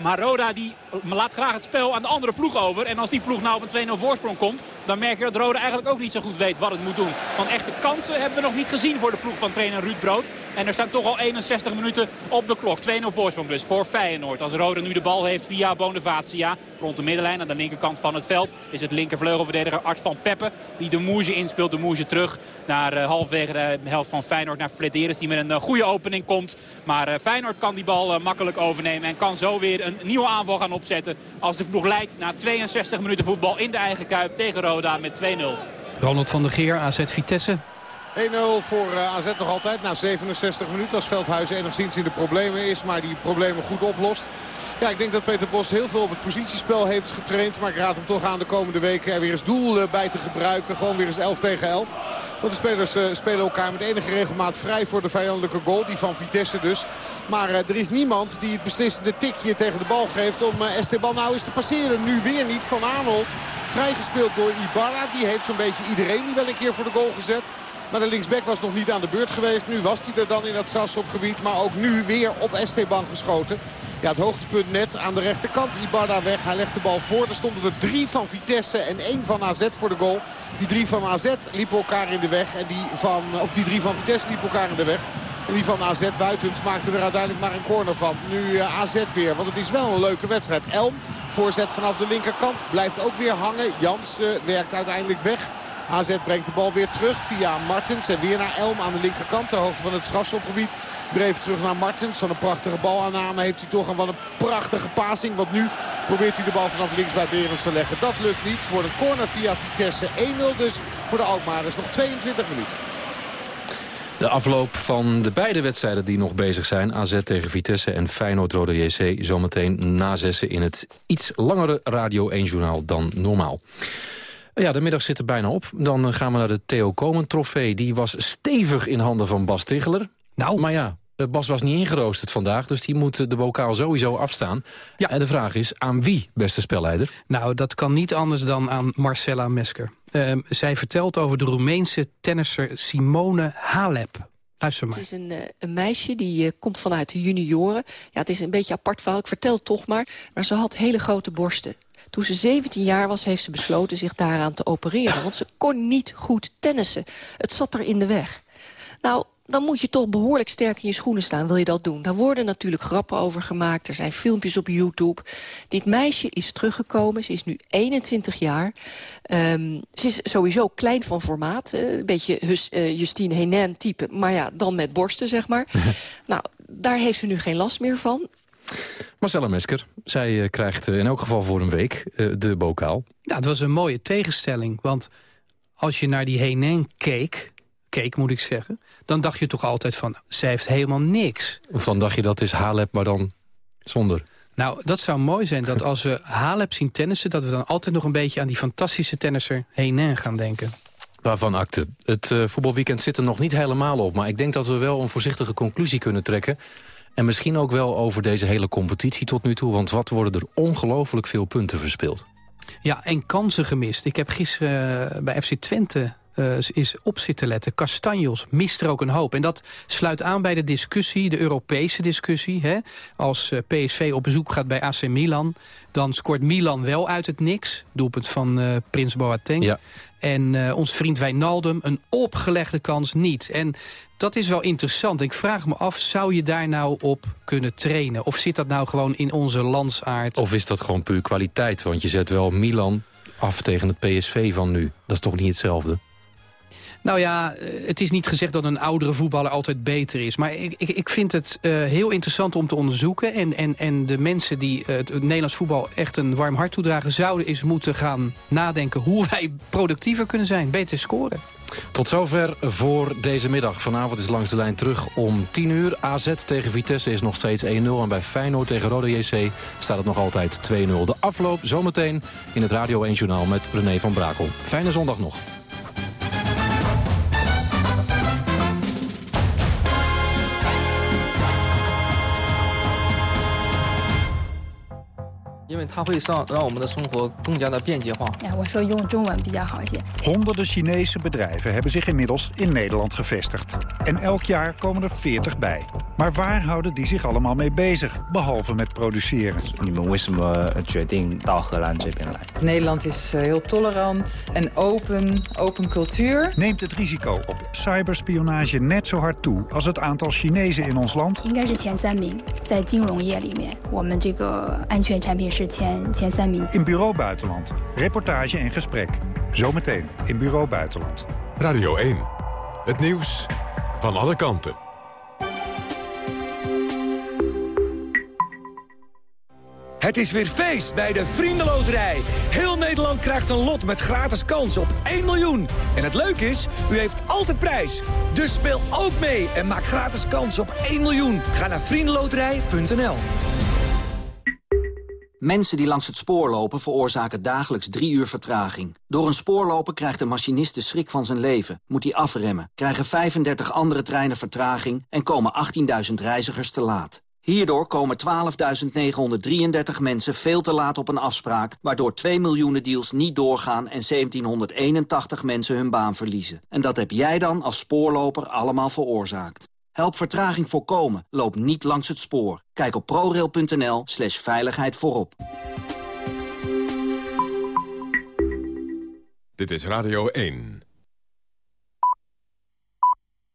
[SPEAKER 9] Maar Roda die laat graag het spel aan de andere ploeg over. En als die ploeg nou op een 2-0 voorsprong komt... dan merk je dat Roda eigenlijk ook niet zo goed weet wat het moet doen. Want echte kansen hebben we nog niet gezien voor de ploeg van trainer Ruud Brood. En er staan toch al 61 minuten op de klok. 2-0 voorsprong dus voor Feyenoord. Als Rode nu de bal heeft via Bonavacia rond de middenlijn aan de linkerkant van het veld... is het linkervleugelverdediger Art van Peppe die de Moesje inspeelt. De Moesje terug naar uh, halfwege de helft van Feyenoord naar Flederis die met een uh, goede opening komt. Maar Feyenoord kan die bal makkelijk overnemen en kan zo weer een nieuwe aanval gaan opzetten. Als de ploeg leidt na 62 minuten voetbal in de eigen Kuip tegen Roda met 2-0.
[SPEAKER 8] Ronald van der Geer, AZ Vitesse.
[SPEAKER 10] 1-0 voor AZ nog altijd na 67 minuten. Als Veldhuizen enigszins in de problemen is, maar die problemen goed oplost. Ja, ik denk dat Peter Bos heel veel op het positiespel heeft getraind. Maar ik raad hem toch aan de komende weken er weer eens doel bij te gebruiken. Gewoon weer eens 11 tegen 11. Want de spelers uh, spelen elkaar met enige regelmaat vrij voor de vijandelijke goal. Die van Vitesse dus. Maar uh, er is niemand die het beslissende tikje tegen de bal geeft om uh, Esteban nou eens te passeren. Nu weer niet van Arnold. Vrijgespeeld door Ibarra. Die heeft zo'n beetje iedereen wel een keer voor de goal gezet. Maar de linksback was nog niet aan de beurt geweest. Nu was hij er dan in dat strafschopgebied. Maar ook nu weer op Esteban geschoten. Ja, het hoogtepunt net aan de rechterkant. Ibarra weg. Hij legt de bal voor. Er stonden er drie van Vitesse en één van AZ voor de goal. Die drie van AZ liepen elkaar in de weg. En die, van, of die drie van Vitesse liepen elkaar in de weg. En die van AZ Wuitens maakte er uiteindelijk maar een corner van. Nu uh, AZ weer, want het is wel een leuke wedstrijd. Elm, voorzet vanaf de linkerkant, blijft ook weer hangen. Jans uh, werkt uiteindelijk weg. AZ brengt de bal weer terug via Martens. En weer naar Elm aan de linkerkant. Ter hoogte van het strafschopgebied. Even terug naar Martens. Van een prachtige balaanname heeft hij toch een, wat een prachtige passing. Want nu probeert hij de bal vanaf links bij Berends te leggen. Dat lukt niet. Wordt een corner via Vitesse. 1-0 dus voor de Alkmaarders. Nog 22 minuten.
[SPEAKER 11] De afloop van de beide wedstrijden die nog bezig zijn... AZ tegen Vitesse en Feyenoord-Rode JC... zometeen na zessen in het iets langere Radio 1-journaal dan normaal. Ja, de middag zit er bijna op. Dan gaan we naar de Theo Komen trofee. Die was stevig in handen van Bas Ticheler. Nou. Maar ja, Bas was niet ingeroosterd vandaag, dus die moet de bokaal sowieso afstaan. Ja. En de vraag is, aan wie, beste spelleider?
[SPEAKER 8] Nou, dat kan niet anders dan aan Marcella Mesker. Uh, zij vertelt over de Roemeense tennisser Simone Halep. Luister maar.
[SPEAKER 25] Het is een, een meisje die uh, komt vanuit de junioren. Ja, het is een beetje apart verhaal, ik vertel het toch maar. Maar ze had hele grote borsten. Toen ze 17 jaar was, heeft ze besloten zich daaraan te opereren. Want ze kon niet goed tennissen. Het zat er in de weg. Nou, dan moet je toch behoorlijk sterk in je schoenen staan, wil je dat doen. Daar worden natuurlijk grappen over gemaakt, er zijn filmpjes op YouTube. Dit meisje is teruggekomen, ze is nu 21 jaar. Um, ze is sowieso klein van formaat, uh, een beetje uh, Justine Henin type... maar ja, dan met borsten, zeg maar. <laughs> nou, daar heeft ze nu geen last meer van.
[SPEAKER 11] Marcella Mesker, zij uh, krijgt in elk geval voor een week de bokaal.
[SPEAKER 8] Ja, het was een mooie tegenstelling, want als je naar die Henin keek keek, moet ik zeggen... dan dacht je toch altijd van, zij heeft helemaal niks.
[SPEAKER 11] Of dan dacht je dat is Halep, maar dan zonder.
[SPEAKER 8] Nou, dat zou mooi zijn dat als we Halep zien tennissen... dat we dan altijd nog een beetje aan die fantastische tennisser Henin gaan denken.
[SPEAKER 11] Waarvan akte. Het uh, voetbalweekend zit er nog niet helemaal op... maar ik denk dat we wel een voorzichtige conclusie kunnen trekken... En misschien ook wel over deze hele competitie tot nu toe. Want wat worden er ongelooflijk veel punten verspeeld.
[SPEAKER 8] Ja, en kansen gemist. Ik heb gisteren uh, bij FC Twente uh, is op zitten letten. Castanjos mist er ook een hoop. En dat sluit aan bij de discussie, de Europese discussie. Hè? Als uh, PSV op bezoek gaat bij AC Milan... dan scoort Milan wel uit het niks. Doelpunt van uh, Prins Boateng. Ja. En uh, onze vriend Wijnaldum een opgelegde kans niet. En dat is wel interessant. Ik vraag me af, zou je daar nou op kunnen trainen? Of zit dat nou gewoon in onze landsaard?
[SPEAKER 11] Of is dat gewoon puur kwaliteit? Want je zet wel Milan af tegen het PSV van nu. Dat is toch niet hetzelfde?
[SPEAKER 8] Nou ja, het is niet gezegd dat een oudere voetballer altijd beter is. Maar ik, ik, ik vind het uh, heel interessant om te onderzoeken. En, en, en de mensen die uh, het Nederlands voetbal echt een warm hart toedragen... zouden eens moeten gaan nadenken hoe <laughs> wij productiever kunnen zijn. Beter scoren.
[SPEAKER 11] Tot zover voor deze middag. Vanavond is langs de lijn terug om 10 uur. AZ tegen Vitesse is nog steeds 1-0. En bij Feyenoord tegen Rode JC staat het nog altijd 2-0. De afloop zometeen in het Radio 1 Journaal met René van Brakel. Fijne zondag nog.
[SPEAKER 26] 它会让让我们的生活更加的便捷化。
[SPEAKER 27] Ja, 我说用中文比较好一些。
[SPEAKER 28] Honderden Chinese bedrijven hebben zich inmiddels in Nederland gevestigd. En elk jaar komen er 40 bij.
[SPEAKER 29] Maar waar houden die zich allemaal mee bezig, behalve met produceren?
[SPEAKER 30] Nederland is eh, heel tolerant en open, open cultuur.
[SPEAKER 29] Neemt het risico op cyberspionage net zo hard toe als het aantal Chinezen in ons land? In Bureau Buitenland. Reportage en gesprek. Zometeen in Bureau Buitenland.
[SPEAKER 1] Radio 1. Het nieuws van alle kanten.
[SPEAKER 31] Het is weer feest bij de Vriendenloterij. Heel Nederland krijgt een lot met gratis kans op 1 miljoen. En het leuke is, u heeft altijd prijs. Dus speel ook mee en maak gratis kans op 1 miljoen. Ga naar vriendenloterij.nl
[SPEAKER 28] Mensen die langs het spoor lopen veroorzaken dagelijks drie uur vertraging. Door een spoorloper krijgt de machinist de schrik van zijn leven. Moet hij afremmen, krijgen 35 andere treinen vertraging... en komen 18.000 reizigers te laat. Hierdoor komen 12.933 mensen veel te laat op een afspraak... waardoor 2 miljoenen deals niet doorgaan en 1781 mensen hun baan verliezen. En dat heb jij dan als spoorloper allemaal veroorzaakt. Help vertraging voorkomen. Loop niet langs het spoor. Kijk op prorail.nl slash veiligheid voorop.
[SPEAKER 1] Dit is Radio 1.